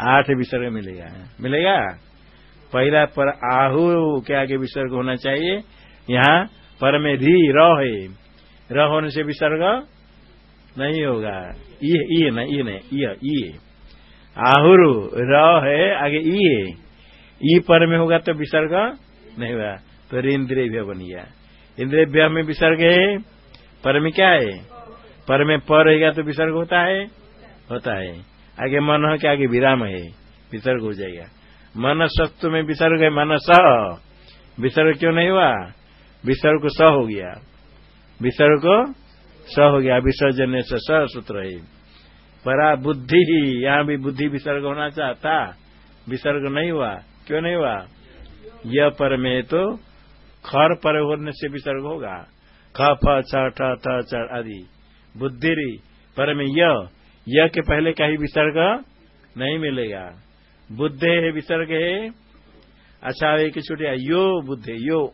आठ विसर्ग मिलेगा मिलेगा? पहला पर आहु के आगे विसर्ग होना चाहिए। यहाँ पर में री, र है। र होने से विसर्ग नहीं होगा। ई ई न ई न ई। आहुरु, र है, आगे ई है। ई पर में होगा तो विसर्ग नहीं होगा। तो इंद्रिय बन गया। इंद्रिय में विसर्ग है। पर में क्या है? पर में पर रहेगा तो विसर्ग होता है? होता है। आगे मन के आगे विराम है। विसर्ग हो जाएगा। मन सत्व में विसर्ग है मन स विसर्ग क्यों नहीं हुआ? विसर्ग को स हो गया। विसर्ग को स हो गया। विसर्जन से स सूत्र है। परा बुद्धि ही। यहाँ भी बुद्धि विसर्ग होना चाहता। विसर्ग नहीं हुआ। क्यों नहीं हुआ? यह पर में तो खर पर होने से विसर्ग होगा। ख, फ, छ आदि। बुद्धि पर में यह के पहले का ही विसर्ग नहीं मिलेगा। बुद्धे है, विसर्ग है। अच्छा एक छुटिया यो बुद्धे, यो।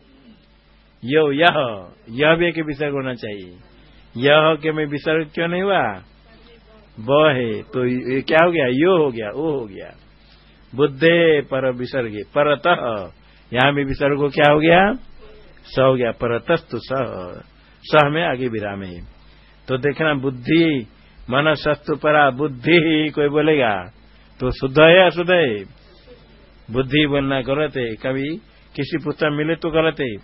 यो, यह। यह भी एक विसर्ग होना चाहिए। यह के में विसर्ग क्यों नहीं हुआ? ब है। तो ये क्या हो गया? यो हो गया वो हो गया। बुद्धे पर विसर्ग परत। यहाँ भी विसर्ग क्या हो गया? स हो गया। परतस्तु सह सह में आगे विराम है। तो देखना बुद्धि मन सस्तु परा बुद्धि ही कोई बोलेगा? तो शुद्ध है अशुद्ध है? बुद्धि बोलना गलत है। कभी किसी पुस्तक मिले तो गलत है।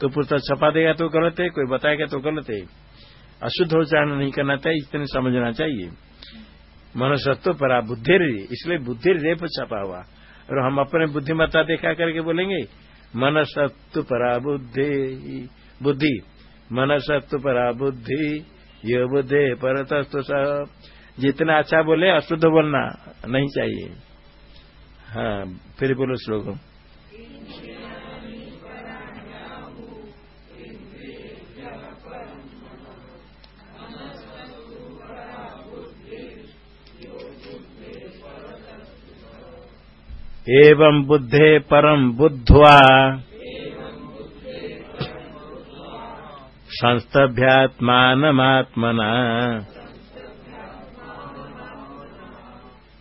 तो पुस्तक छपा देगा तो गलत है, कोई बताएगा तो गलत है। अशुद्ध जाना नहीं करना चाहिए, इतने समझना चाहिए। मनसत्व परा बुद्धि इसलिए बुद्धि रेप छपा हुआ। और हम अपने बुद्धिमत्ता देखा करके बोलेंगे मनसत्व परा बुद्धि बुद्धि मनसत्व परा बुद्धि। ये बुद्धि परतस्तु जितना अच्छा बोले, अशुद्ध बोलना नहीं चाहिए। हाँ फिर बोलो श्लोक। एवं बुद्धे परम बुद्ध्वा संस्तभ्यात्मात्मना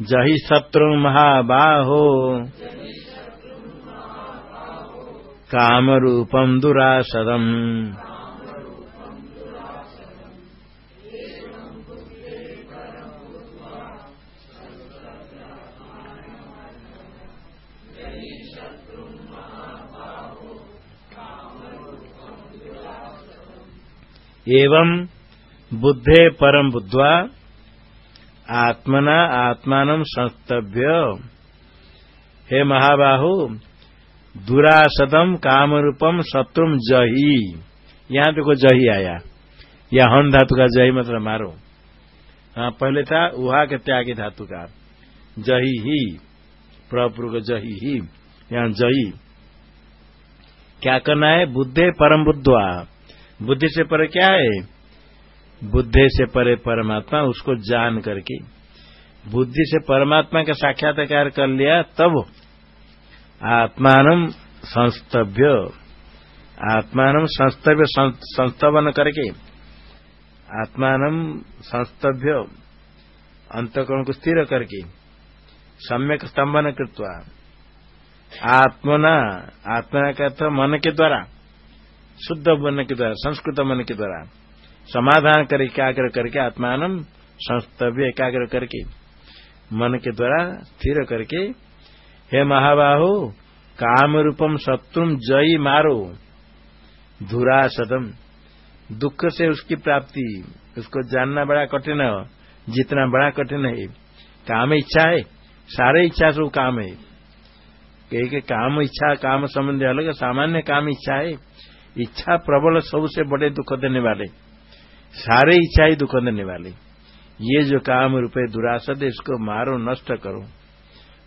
जहि शत्रु महाबाहो। कामरूपम दुरासदम। एवं बुद्धे परम बुद्धवा आत्मना आत्मान संस्तभ्य। हे महाबाहु दुरासदम काम रूपम जही। यहाँ देखो तो जही आया। या हन धातु का जही मतलब मारो। हाँ पहले था उहा के त्यागी धातु का। जही ही प्रपुर जही ही, यहाँ जही। क्या करना है? बुद्धे परम बुद्धवा। बुद्धि से परे क्या है? बुद्धि से परे परमात्मा, उसको जान करके। बुद्धि से परमात्मा का साक्षात्कार कर लिया, तब आत्मान संस्तभ्य। आत्मान संस्तव्य संस्तवन करके। आत्मान संस्तभ्य। अंतकरण को स्थिर करके। सम्यक स्तंभन कृत्वा। आत्मना आत्मा का मन के द्वारा। शुद्ध मन के द्वारा संस्कृत मन के द्वारा समाधान कर, एकाग्र करके आत्मान संस्तव्य एकाग्र करके मन के द्वारा स्थिर करके, हे महाबाहो काम रूपम शत्रु जयी मारो धुरा सदम दुख से उसकी प्राप्ति, उसको जानना बड़ा कठिन है, जितना बड़ा कठिन है। काम इच्छा है, सारे इच्छा से वो काम है। कहीं काम इच्छा, काम संबंधी अलग, सामान्य काम इच्छा है। इच्छा प्रबल सबसे बड़े दुख देने वाले। सारे इच्छा ही दुख देने वाले। ये जो काम रुपये दुरासद इसको मारो, नष्ट करो।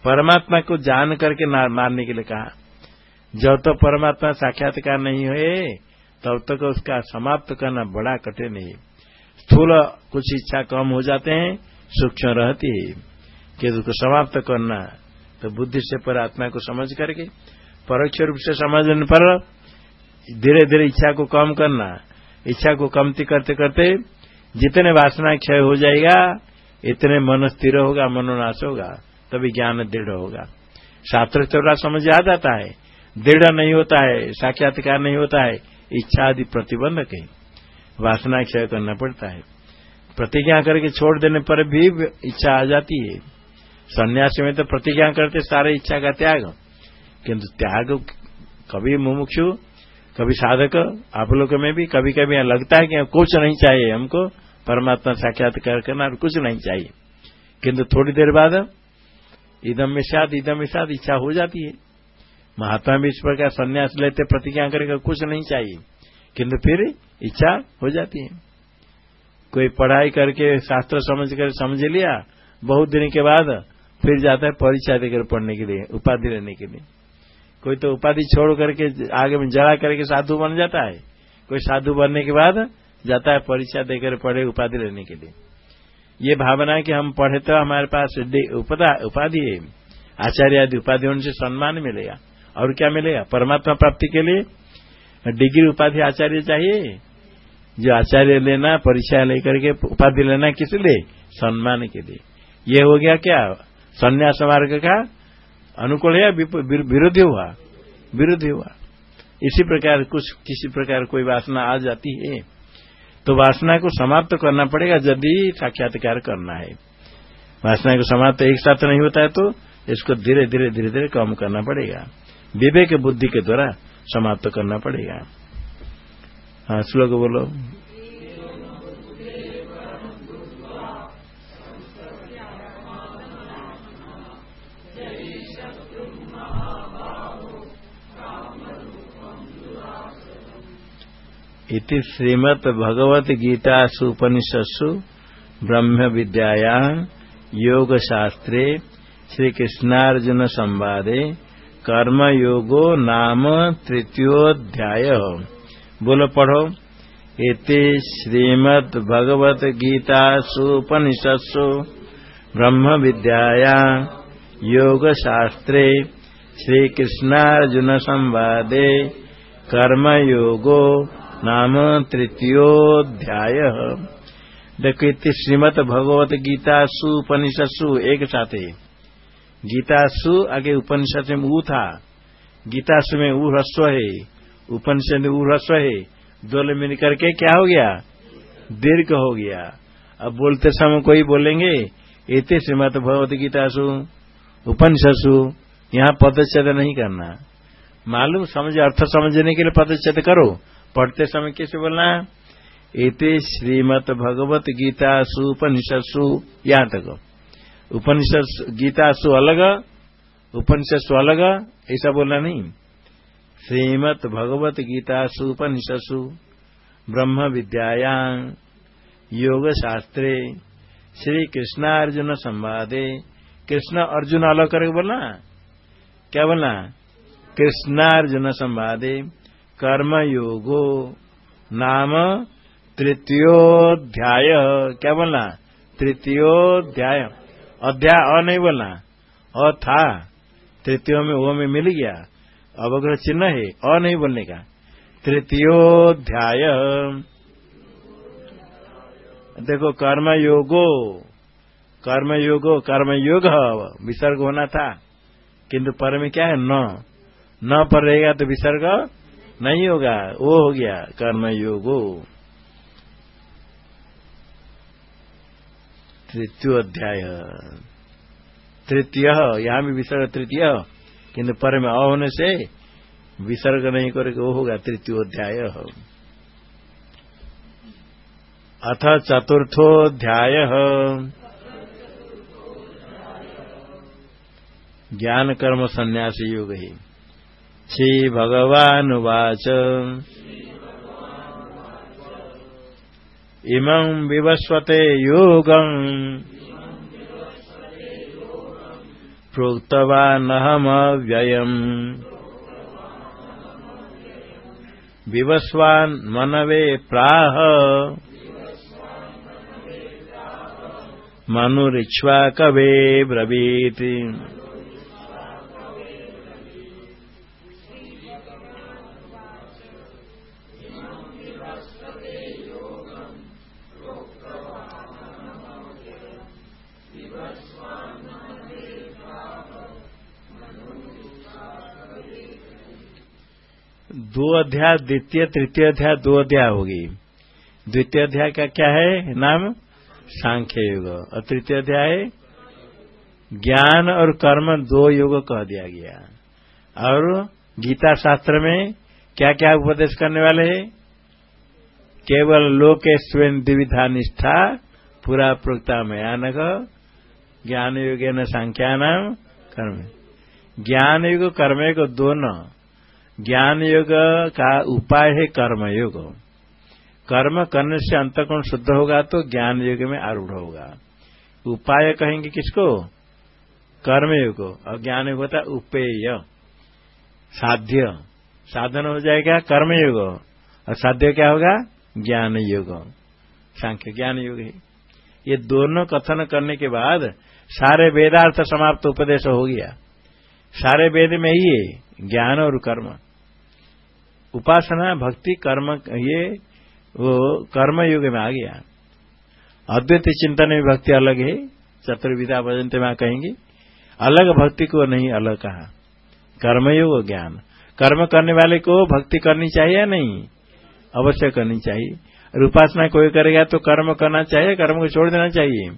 परमात्मा को जान करके मारने के लिए कहा। जब तो परमात्मा साक्षात्कार नहीं हुए, तब तक तो उसका समाप्त करना बड़ा कठिन है। स्थूल कुछ इच्छा कम हो जाते हैं, सूक्ष्म रहती है। कि उसको समाप्त करना तो बुद्धि से पर आत्मा को समझ करके, परोक्ष रूप से समझने पर धीरे धीरे इच्छा को कम करना, इच्छा को कमती करते करते जितने वासना क्षय हो जाएगा, इतने मन स्थिर होगा, मनोनाश होगा, तभी ज्ञान दृढ़ होगा। शास्त्र थोड़ा समझ आ जाता है। दृढ़ नहीं होता है, साक्षात्कार नहीं होता है, इच्छा आदि प्रतिबंधक है वासना क्षय करना पड़ता है। प्रतिज्ञा करके छोड़ देने पर भी इच्छा आ जाती है। सन्यास में तो प्रतिज्ञा करते सारे इच्छा का त्याग। किंतु त्याग कभी मुमुक्षु कभी साधक, आप लोग में भी कभी कभी लगता है कि कुछ नहीं चाहिए हमको, परमात्मा साक्षात्कार करना कुछ नहीं चाहिए। किंतु थोड़ी देर बाद इदम में साथ इदम में साथ इच्छा हो जाती है। महात्मा भी इस प्रकार संन्यास लेते, प्रतिज्ञा करेगा कुछ नहीं चाहिए। किंतु फिर इच्छा हो जाती है। कोई पढ़ाई करके, शास्त्र समझ कर समझ लिया, बहुत दिन के बाद फिर जाता है परीक्षा देकर पढ़ने के लिए, उपाधि लेने के लिए। कोई तो उपाधि छोड़ करके आगे में जड़ा करके साधु बन जाता है। कोई साधु बनने के बाद जाता है परीक्षा देकर पढ़े उपाधि लेने के लिए। ये भावना है कि हम पढ़े तो हमारे पास उपाधि है। आचार्य आदि उपाधि उनसे सम्मान मिलेगा। और क्या मिलेगा? परमात्मा प्राप्ति के लिए डिग्री उपाधि आचार्य चाहिए। जो आचार्य लेना, परीक्षा लेकर के उपाधि लेना किस लिए? सम्मान के लिए। ये हो गया क्या? संन्यास मार्ग का अनुकूल है विरोधी हुआ? विरोधी हुआ। इसी प्रकार कुछ, किसी प्रकार कोई वासना आ जाती है तो वासना को समाप्त करना पड़ेगा यदि साक्षात्कार करना है। वासना को समाप्त एक साथ नहीं होता है तो इसको धीरे धीरे धीरे धीरे कम करना पड़ेगा। विवेक बुद्धि के द्वारा समाप्त करना पड़ेगा। हाँ श्लोक बोलो। इति श्रीमद भगवत गीता सुपनिषत्सु ब्रह्म विद्याया योग शास्त्रे श्री कृष्णार्जुन संवादे कर्म योगो नाम तृतीयोध्याय बोलो, पढ़ो। इति श्रीमद भगवत गीता सुपनिषत्सु ब्रह्म विद्याया योग शास्त्रे श्री कृष्णार्जुन संवादे कर्म नाम तृतीयोध्याय देखो इति श्रीमद भगवत गीता सुपनिषत्सु एक साथ गीतासु आगे उपनिषद में ऊ था। गीतासु में ऊ ह्रस्व है। उपनिषद में ऊ ह्रस्व है। दो मिल करके क्या हो गया? दीर्घ हो गया। अब बोलते समय कोई बोलेंगे इतने श्रीमद भगवत गीतासु उपनिषदु यहाँ पदच्छेद नहीं करना। मालूम, समझ, अर्थ समझने के लिए पदच्छेद करो। पढ़ते समय कैसे बोलना एते श्रीमद भगवत गीता सु सुपनिषत्सु यहाँ तक उपनिषद गीता सु अलग उपनिषद सु अलग, ऐसा बोलना नहीं। श्रीमद भगवत गीता सु सुपनिषत्सु ब्रह्म विद्याया योग शास्त्रे श्री कृष्णार्जुन संवादे, कृष्ण अर्जुन अलग करके बोलना क्या बोलना कृष्णार्जुन संवादे कर्म योगो नाम तृतीयोध्याय क्या बोलना? तृतीयोध्याय अध्याय अ नहीं बोलना। अ था। तृतीय में वो में मिल गया। अवग्रह चिन्ह है, अ नहीं बोलने का। तृतीयोध्याय देखो कर्म योगो कर्म योगो कर्म योग विसर्ग होना था। किंतु पर में क्या है? न। न पर रहेगा तो विसर्ग नहीं होगा, वो हो गया कर्म योगो तृतीय अध्याय। तृतीय, यहाँ भी विसर्ग तृतीय किंतु पर में अ होने से विसर्ग नहीं करके वो होगा तृतीय अध्याय। अथ चतुर्थोध्याय। ज्ञान कर्म संन्यास योग ही। श्री भगवानुवाच इमं विवस्वते योगम्। प्रोक्तवानहमव्ययम्। विवस्वान् मनवे प्राह। मनुरिक्ष्वाकवे ब्रवीत् दो अध्याय, द्वितीय, तृतीय अध्याय, दो अध्याय होगी। द्वितीय अध्याय का क्या है? नाम? सांख्य युग और तृतीय अध्याय? ज्ञान और कर्म दो युग कह दिया गया। और गीता शास्त्र में क्या क्या उपदेश करने वाले हैं? केवल लोके स्वयं द्विविधा निष्ठा पूरा प्रोक्ता मयानक ज्ञान युग न संख्या नाम कर्म। ज्ञान युग कर्म युग दोनों ज्ञान योग का उपाय है कर्म योग कर्म करने से अंतकोण शुद्ध होगा तो ज्ञान योग में आरूढ़ होगा। उपाय कहेंगे किसको? कर्म योग और ज्ञान योग होता है उपेय। साध्य। साधन हो जाएगा कर्म योग और साध्य क्या होगा? ज्ञान योग सांख्य ज्ञान योग है। ये दोनों कथन करने के बाद सारे वेदार्थ समाप्त उपदेश हो गया। सारे वेद में ही है ज्ञान और कर्म। उपासना, भक्ति, कर्म, ये वो कर्म युग में आ गया। अद्वैत चिंतन में भक्ति अलग है, चतुर्विधा भजनते में कहेंगे। अलग भक्ति को नहीं अलग कहा। कर्मयोग ज्ञान। कर्म करने वाले को भक्ति करनी चाहिए या नहीं? अवश्य करनी चाहिए। और उपासना कोई करेगा तो कर्म करना चाहिए, कर्म को छोड़ देना चाहिए।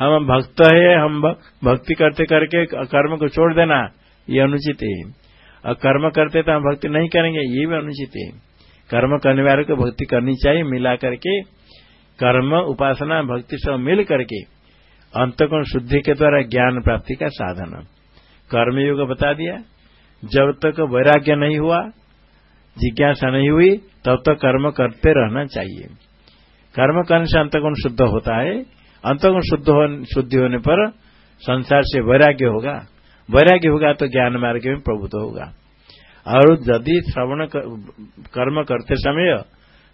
हम भक्त है, हम भक्ति करते करके कर्म को छोड़ देना, ये अनुचित है। कर्म करते तो हम भक्ति नहीं करेंगे, ये भी अनुचित है। कर्म करने वाले को भक्ति करनी चाहिए, मिला करके कर्म, उपासना, भक्ति सब मिल करके अंतकोण शुद्धि के द्वारा ज्ञान प्राप्ति का साधन। कर्मयोग बता दिया, जब तक वैराग्य नहीं हुआ, जिज्ञासा नहीं हुई, तब तक कर्म करते रहना चाहिए। कर्म करने से अंतगुण शुद्ध होता है अंतगुण शुद्ध शुद्धि होने पर संसार से वैराग्य होगा। वैराग्य होगा तो ज्ञान मार्ग में प्रभुत्व होगा। और यदि श्रवण कर्म करते समय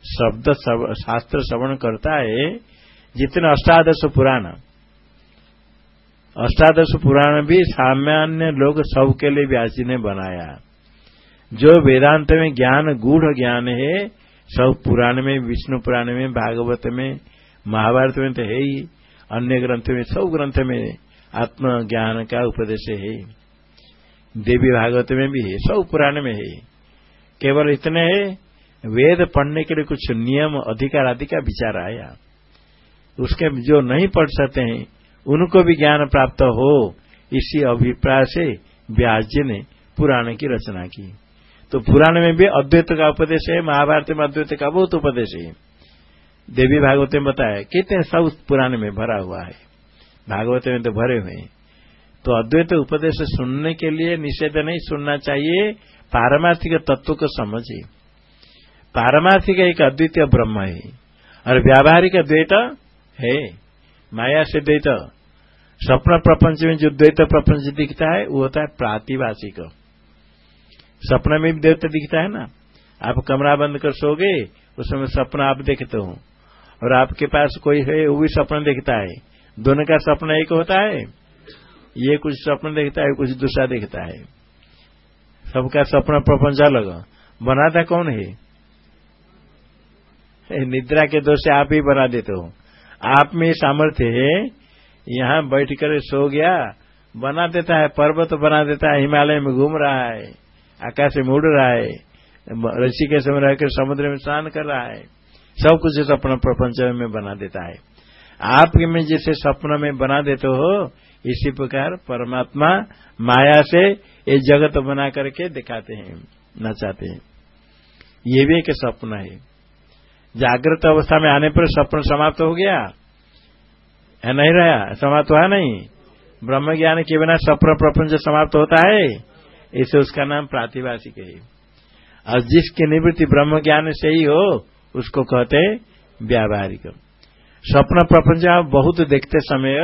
शब्द शास्त्र श्रवण करता है, जितने अष्टादश पुराण अष्टादश पुराण भी सामान्य लोग सबके लिए व्यास ने बनाया। जो वेदांत में ज्ञान, गूढ़ ज्ञान है, सब पुराण में, विष्णु पुराण में, भागवत में, महाभारत में तो है ही, अन्य ग्रंथ में, सब ग्रंथ में आत्म ज्ञान का उपदेश है। देवी भागवत में भी है, सब पुराण में है। केवल इतने है, वेद पढ़ने के लिए कुछ नियम, अधिकार आदि का विचार आया। उसके जो नहीं पढ़ सकते हैं, उनको भी ज्ञान प्राप्त हो, इसी अभिप्राय से व्यास जी ने पुराण की रचना की। तो पुराण में भी अद्वैत का उपदेश है, महाभारत में अद्वैत का बहुत उपदेश है। देवी भागवत में बताया, कितने सब पुराने में भरा हुआ है। भागवत में तो भरे हुए हैं। तो अद्वैत उपदेश सुनने के लिए निषेध नहीं सुनना चाहिए, पारमार्थिक तत्व को समझिए। पारमार्थिक एक अद्वितीय ब्रह्म है, और व्यावहारिक द्वैत है, माया से द्वैत। स्वप्न प्रपंच में जो द्वैत प्रपंच दिखता है, वो होता है प्रातिभाषिक। सपना में भी द्वैत दिखता है ना? आप कमरा बंद कर सोगे, उसमें सपना आप देखते हो। और आपके पास कोई है, वो भी सपना देखता है। दोनों का सपना एक होता है, ये कुछ सपना देखता है, कुछ दूसरा देखता है। सबका सपना प्रपंच अलग। बनाता कौन है? निद्रा के दोष से आप ही बना देते हो। आप में सामर्थ्य है, यहाँ बैठ कर सो गया, बना देता है, पर्वत तो बना देता है, हिमालय में घूम रहा है, आकाश में उड़ रहा है, ऋषिकेश में रहकर समुद्र में स्नान कर रहा है, सब कुछ सपना प्रपंच में बना देता है। आप में जिसे सपना में बना देते हो, इसी प्रकार परमात्मा माया से ये जगत बना करके दिखाते हैं, नचाते हैं। ये भी एक सपना है। जागृत अवस्था में आने पर सपन समाप्त हो गया। है नहीं रहा समाप्त हुआ नहीं? ब्रह्म ज्ञान के बिना सपन प्रपंच समाप्त होता है। इसे उसका नाम प्रातिभाषिक है। और जिसकी निवृत्ति ब्रह्म ज्ञान से ही हो, उसको कहते व्यावहारिक। स्वप्न प्रपंच आप बहुत देखते समय,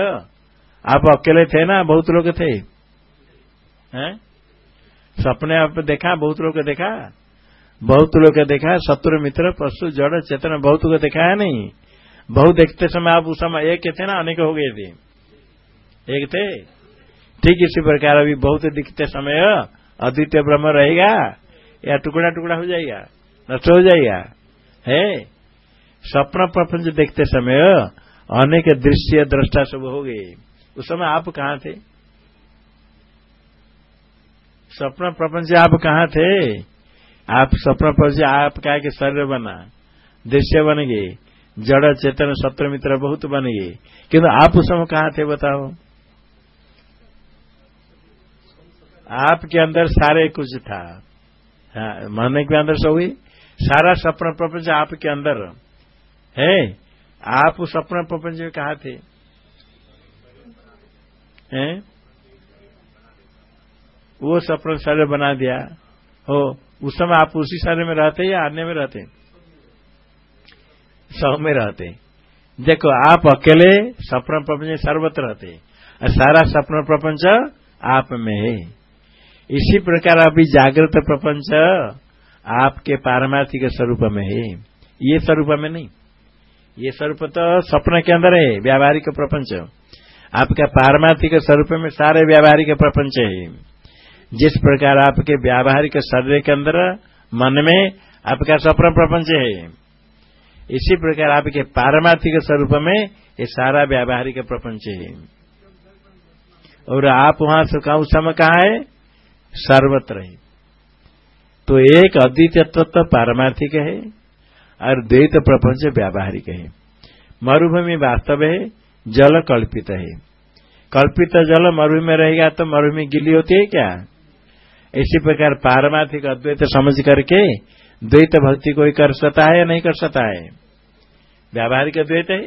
आप अकेले थे ना, बहुत लोग थे? सपने आप देखा, बहुत लोग देखा? बहुत लोग देखा, शत्रु मित्र, पशु, जड़, चेतन, बहुत को देखा है नहीं? बहुत देखते समय आप उस समय एक थे ना, अनेक हो गए थे। एक थे? ठीक इसी प्रकार अभी बहुत दिखते समय, अद्वितीय ब्रह्म रहेगा, या टुकड़ा टुकड़ा हो जाएगा, नष्ट हो जाएगा, है? स्वप्न प्रपंच देखते समय अनेक दृश्य दृष्टा सब हो गए। उस समय आप कहाँ थे? स्वप्न प्रपंच आप कहाँ थे? आप स्वप्न प्रपंच आप क्या के शरीर बना? दृश्य बन गए। जड़ चेतन सत्र मित्र बहुत बन गए। किंतु आप उस समय कहाँ थे बताओ? आपके अंदर सारे कुछ था। हाँ, मरने के अंदर सो हुई। सारा स्वप्न प्रपंच आपके अंदर। है? आप उस स्वप्न प्रपंच में कहा थे? हैं? वो स्वप्न शरीर बना दिया। हो, उस समय आप उसी शरीर में रहते या आने में रहते? सब में रहते। देखो, आप अकेले स्वप्न प्रपंच सर्वत्र रहते। और सारा स्वप्न प्रपंच आप में है। इसी प्रकार अभी जागृत प्रपंच आपके पारमार्थिक स्वरूप में है। ये स्वरूप में नहीं। ये स्वरूप तो स्वप्न के अंदर है, व्यावहारिक प्रपंच। आपका पारमार्थिक स्वरूप में सारे व्यावहारिक प्रपंच है। जिस प्रकार आपके व्यावहारिक शरीर के अंदर, मन में आपका स्वप्न प्रपंच है। इसी प्रकार आपके पारमार्थिक स्वरूप में ये सारा व्यावहारिक प्रपंच है। और आप वहाँ से उस समय कहा है? सर्वत्र है। तो एक अद्वितीय तत्व पारमार्थिक है। और द्वैत प्रपंच व्यावहारिक है। मरुभूमि वास्तव है, जल कल्पित है। कल्पित जल मरुभूमि में रहेगा तो मरुभूमि गिली होती है क्या? इसी प्रकार पारमार्थिक अद्वैत समझ करके द्वैत भक्ति कोई कर सकता है या नहीं कर सकता है? व्यावहारिक द्वैत है।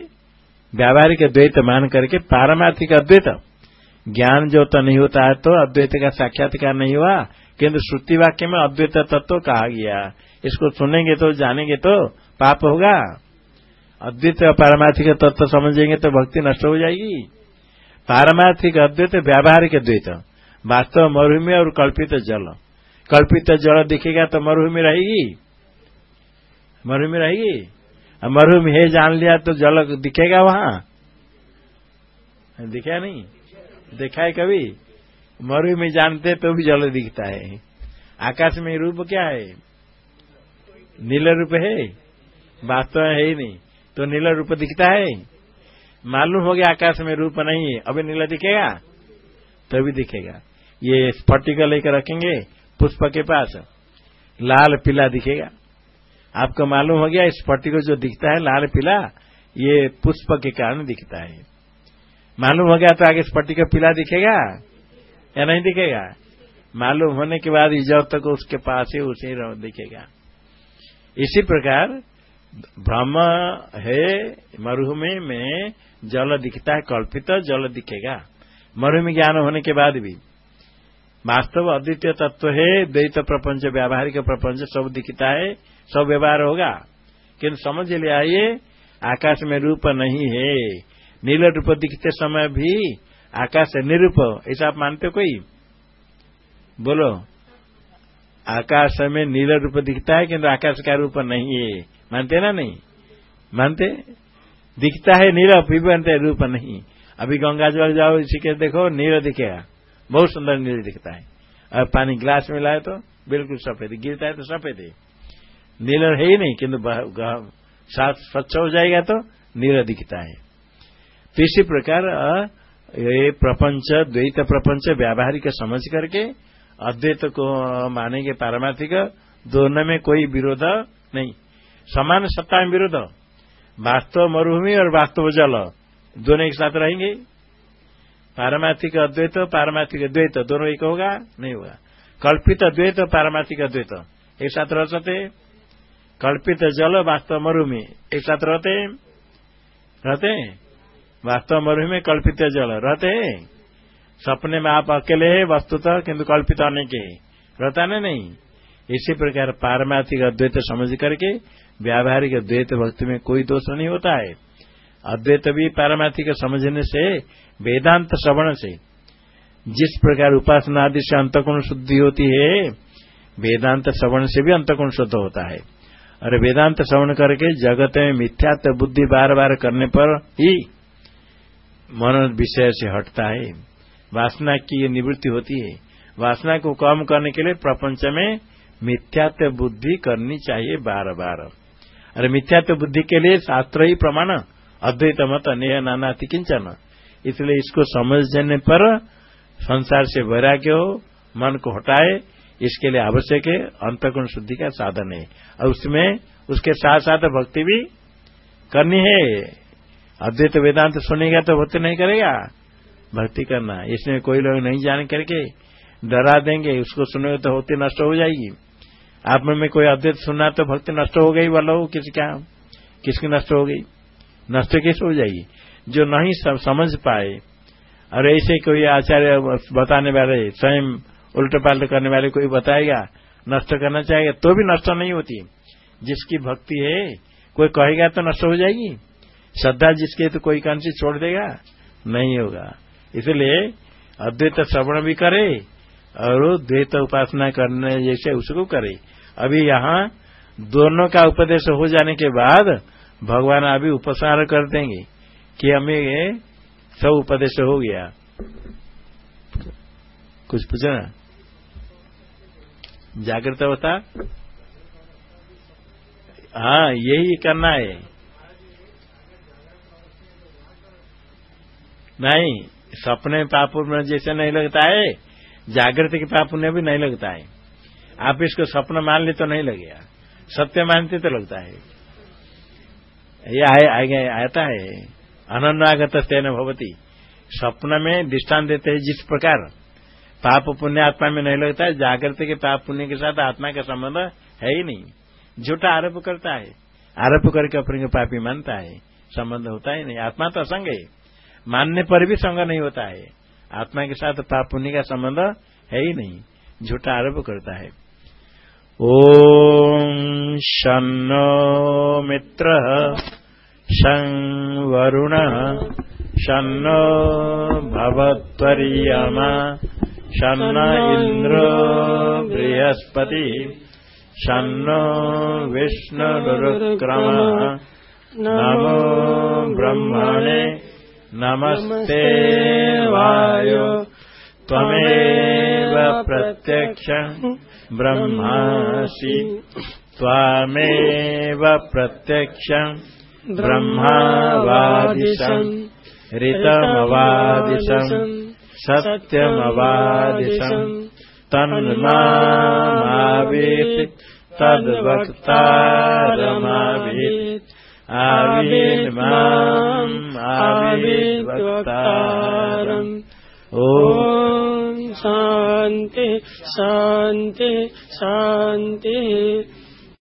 व्यावहारिक द्वैत मान करके पारमार्थिक अद्वैत। ज्ञान जो तो नहीं होता है तो अद्वैत का साक्षात्कार नहीं हुआ। किंतु श्रुति वाक्य में अद्वैत तत्व तो कहा गया। इसको सुनेंगे तो जानेंगे तो पाप होगा। अद्वैत पारमार्थिक तत्व समझेंगे तो भक्ति नष्ट हो जाएगी। पारमार्थिक अद्वैत व्यावहारिक द्वैत। वास्तव मरुभूमि और कल्पित जल। कल्पित जल दिखेगा तो मरुभूमि रहेगी। मरुभूमि रहेगी। मरुभूमि है, जान लिया तो जल दिखेगा वहाँ। दिखा नहीं? देखा है कभी? मरु में जानते तो भी जल दिखता है। आकाश में रूप क्या है? नील रूप है, वास्तव है ही नहीं तो नीला रूप दिखता है मालूम हो गया आकाश में रूप नहीं है, अभी नीला दिखेगा, तभी दिखेगा। ये स्फटिका लेकर रखेंगे, पुष्प के पास, लाल पीला दिखेगा। आपको मालूम हो गया, स्फटिक जो दिखता है, लाल पीला, ये पुष्प के कारण दिखता है। मालूम हो गया तो आगे स्फटिक पीला दिखेगा, या नहीं दिखेगा? मालूम होने के बाद जब तक उसके पास ही उसे दिखेगा। इसी प्रकार भ्रम है, मरुभूमि में जल दिखता है, कल्पित जल दिखेगा। मरुभूमि ज्ञान होने के बाद भी, वास्तव अद्वितीय तत्व है, द्वैत प्रपंच, व्यावहारिक प्रपंच, सब दिखता है, सब व्यवहार होगा। किन्तु समझ ले आइए, आकाश में रूप नहीं है। नील रूप दिखते समय भी, आकाश निरूप, ऐसा आप मानते कोई? बोलो। आकाश में नील रूप दिखता है किंतु आकाश का रूप नहीं है। मानते ना नहीं? मानते? दिखता है नील, फिर बनते रूप नहीं। अभी गंगा जल जाओ, इसी के देखो, नील दिखेगा। बहुत सुंदर नील दिखता है। और पानी ग्लास में लाए तो बिल्कुल सफ़ेद गिरता है तो सफ़ेद है। नील है ही नहीं, किंतु साथ स्वच्छ हो जाएगा तो नील दिखता है। तो इसी प्रकार ये प्रपंच, द्वैत प्रपंच, व्यावहारिक समझ करके अद्वैत को मानेंगे पारमार्थिक, दोनों में कोई विरोध नहीं। समान सत्ता में विरोध। वास्तव मरुभूमि और वास्तव जल, दोनों एक साथ रहेंगे। पारमार्थिक अद्वैत, पारमार्थिक द्वैत, दोनों एक होगा? नहीं होगा। कल्पित द्वैत, पारमार्थिक अद्वैत, एक साथ रह सकते। कल्पित जल, वास्तव मरुभूमि, एक साथ रहते। रहते। वास्तव मरुभूमि, कल्पित जल, रहते। सपने में आप अकेले है, वस्तुतः किंतु कल्पित होने के रहता ना नहीं। इसी प्रकार पारमार्थिक अद्वैत समझ करके, व्यावहारिक अद्वैत भक्ति में कोई दोष नहीं होता है। अद्वैत भी पारमार्थिक समझने से, वेदांत श्रवण से, जिस प्रकार उपासना आदि से अंतकोण शुद्धि होती है, वेदांत श्रवण से भी अंतकोण शुद्ध होता है। और वेदांत श्रवण करके जगत में मिथ्यात्व बुद्धि बार बार करने पर ही मन विषय से हटता है। वासना की ये निवृत्ति होती है। वासना को कम करने के लिए प्रपंच में मिथ्यात्व बुद्धि करनी चाहिए बार बार अरे मिथ्यात्व बुद्धि के लिए शास्त्र ही प्रमाण, अद्वैत मत नेह नाना किंचन। इसलिए इसको समझने पर संसार से वैराग्य हो, मन को हटाए, इसके लिए आवश्यक है अंतगुण शुद्धि का साधन है। और उसमें उसके साथ साथ भक्ति भी करनी है। अद्वैत वेदांत सुनेगा तो भक्ति नहीं करेगा। भक्ति करना इसमें कोई लोग नहीं जान करके डरा देंगे, उसको सुनेगा तो होती नष्ट हो जाएगी। आप में में कोई अद्वैत सुनना तो भक्ति नष्ट हो गई वाला किसी क्या? किसकी नष्ट हो गई? नष्ट कैसे हो जाएगी? जो नहीं समझ पाए। और ऐसे कोई आचार्य बताने वाले, स्वयं उल्ट पाल्ट करने वाले कोई बताएगा, नष्ट करना चाहेगा तो भी नष्ट नहीं होती। जिसकी भक्ति है, कोई कहेगा तो नष्ट हो जाएगी। श्रद्धा जिसके तो कोई कंसी छोड़ देगा, नहीं होगा। इसलिए अद्वैत श्रवण भी करे और द्वैत उपासना करने जैसे उसको करे। अभी यहाँ दोनों का उपदेश हो जाने के बाद भगवान अभी उपसार कर देंगे कि हमें सब उपदेश हो गया। कुछ पूछना जागृत अवस्था? हाँ यही करना है। नहीं। सपने पाप में जैसे नहीं लगता है, जागृति के पाप में भी नहीं लगता है। आप इसको सपना मान ले तो नहीं लगेगा, सत्य मानते तो लगता है। ये आगे आता है अनन्नागत तेन भवती। स्वप्न में दृष्टान देते हैं जिस प्रकार पाप पुण्य आत्मा में नहीं लगता है, जागृति के पाप पुण्य के साथ आत्मा का संबंध है ही नहीं। झूठा आरोप करता है, आरोप करके अपने को पापी मानता है, संबंध होता ही नहीं। आत्मा तो असंग है। मानने पर भी संग नहीं होता है। आत्मा के साथ पाप पुण्य का संबंध है ही नहीं। झूठा आरोप करता है। ओम शनो मित्र शं वरुण शनो भवत्वर्यमा शन्न इन्द्रो बृहस्पति शन्नो विष्णुरुक्रमः नमो ब्रह्मणे नमस्ते वायो। त्वमेव प्रत्यक्ष ब्रह्मासि। त्वामेव प्रत्यक्ष ब्रह्मावादिशम् ऋतमवादिशम् सत्यमवादिशम् तन्मावेत् तद्वक्तारमावेत्। आविर्माम् आविर्वक्तारम् ॐ शान्ति शान्ति शान्तिः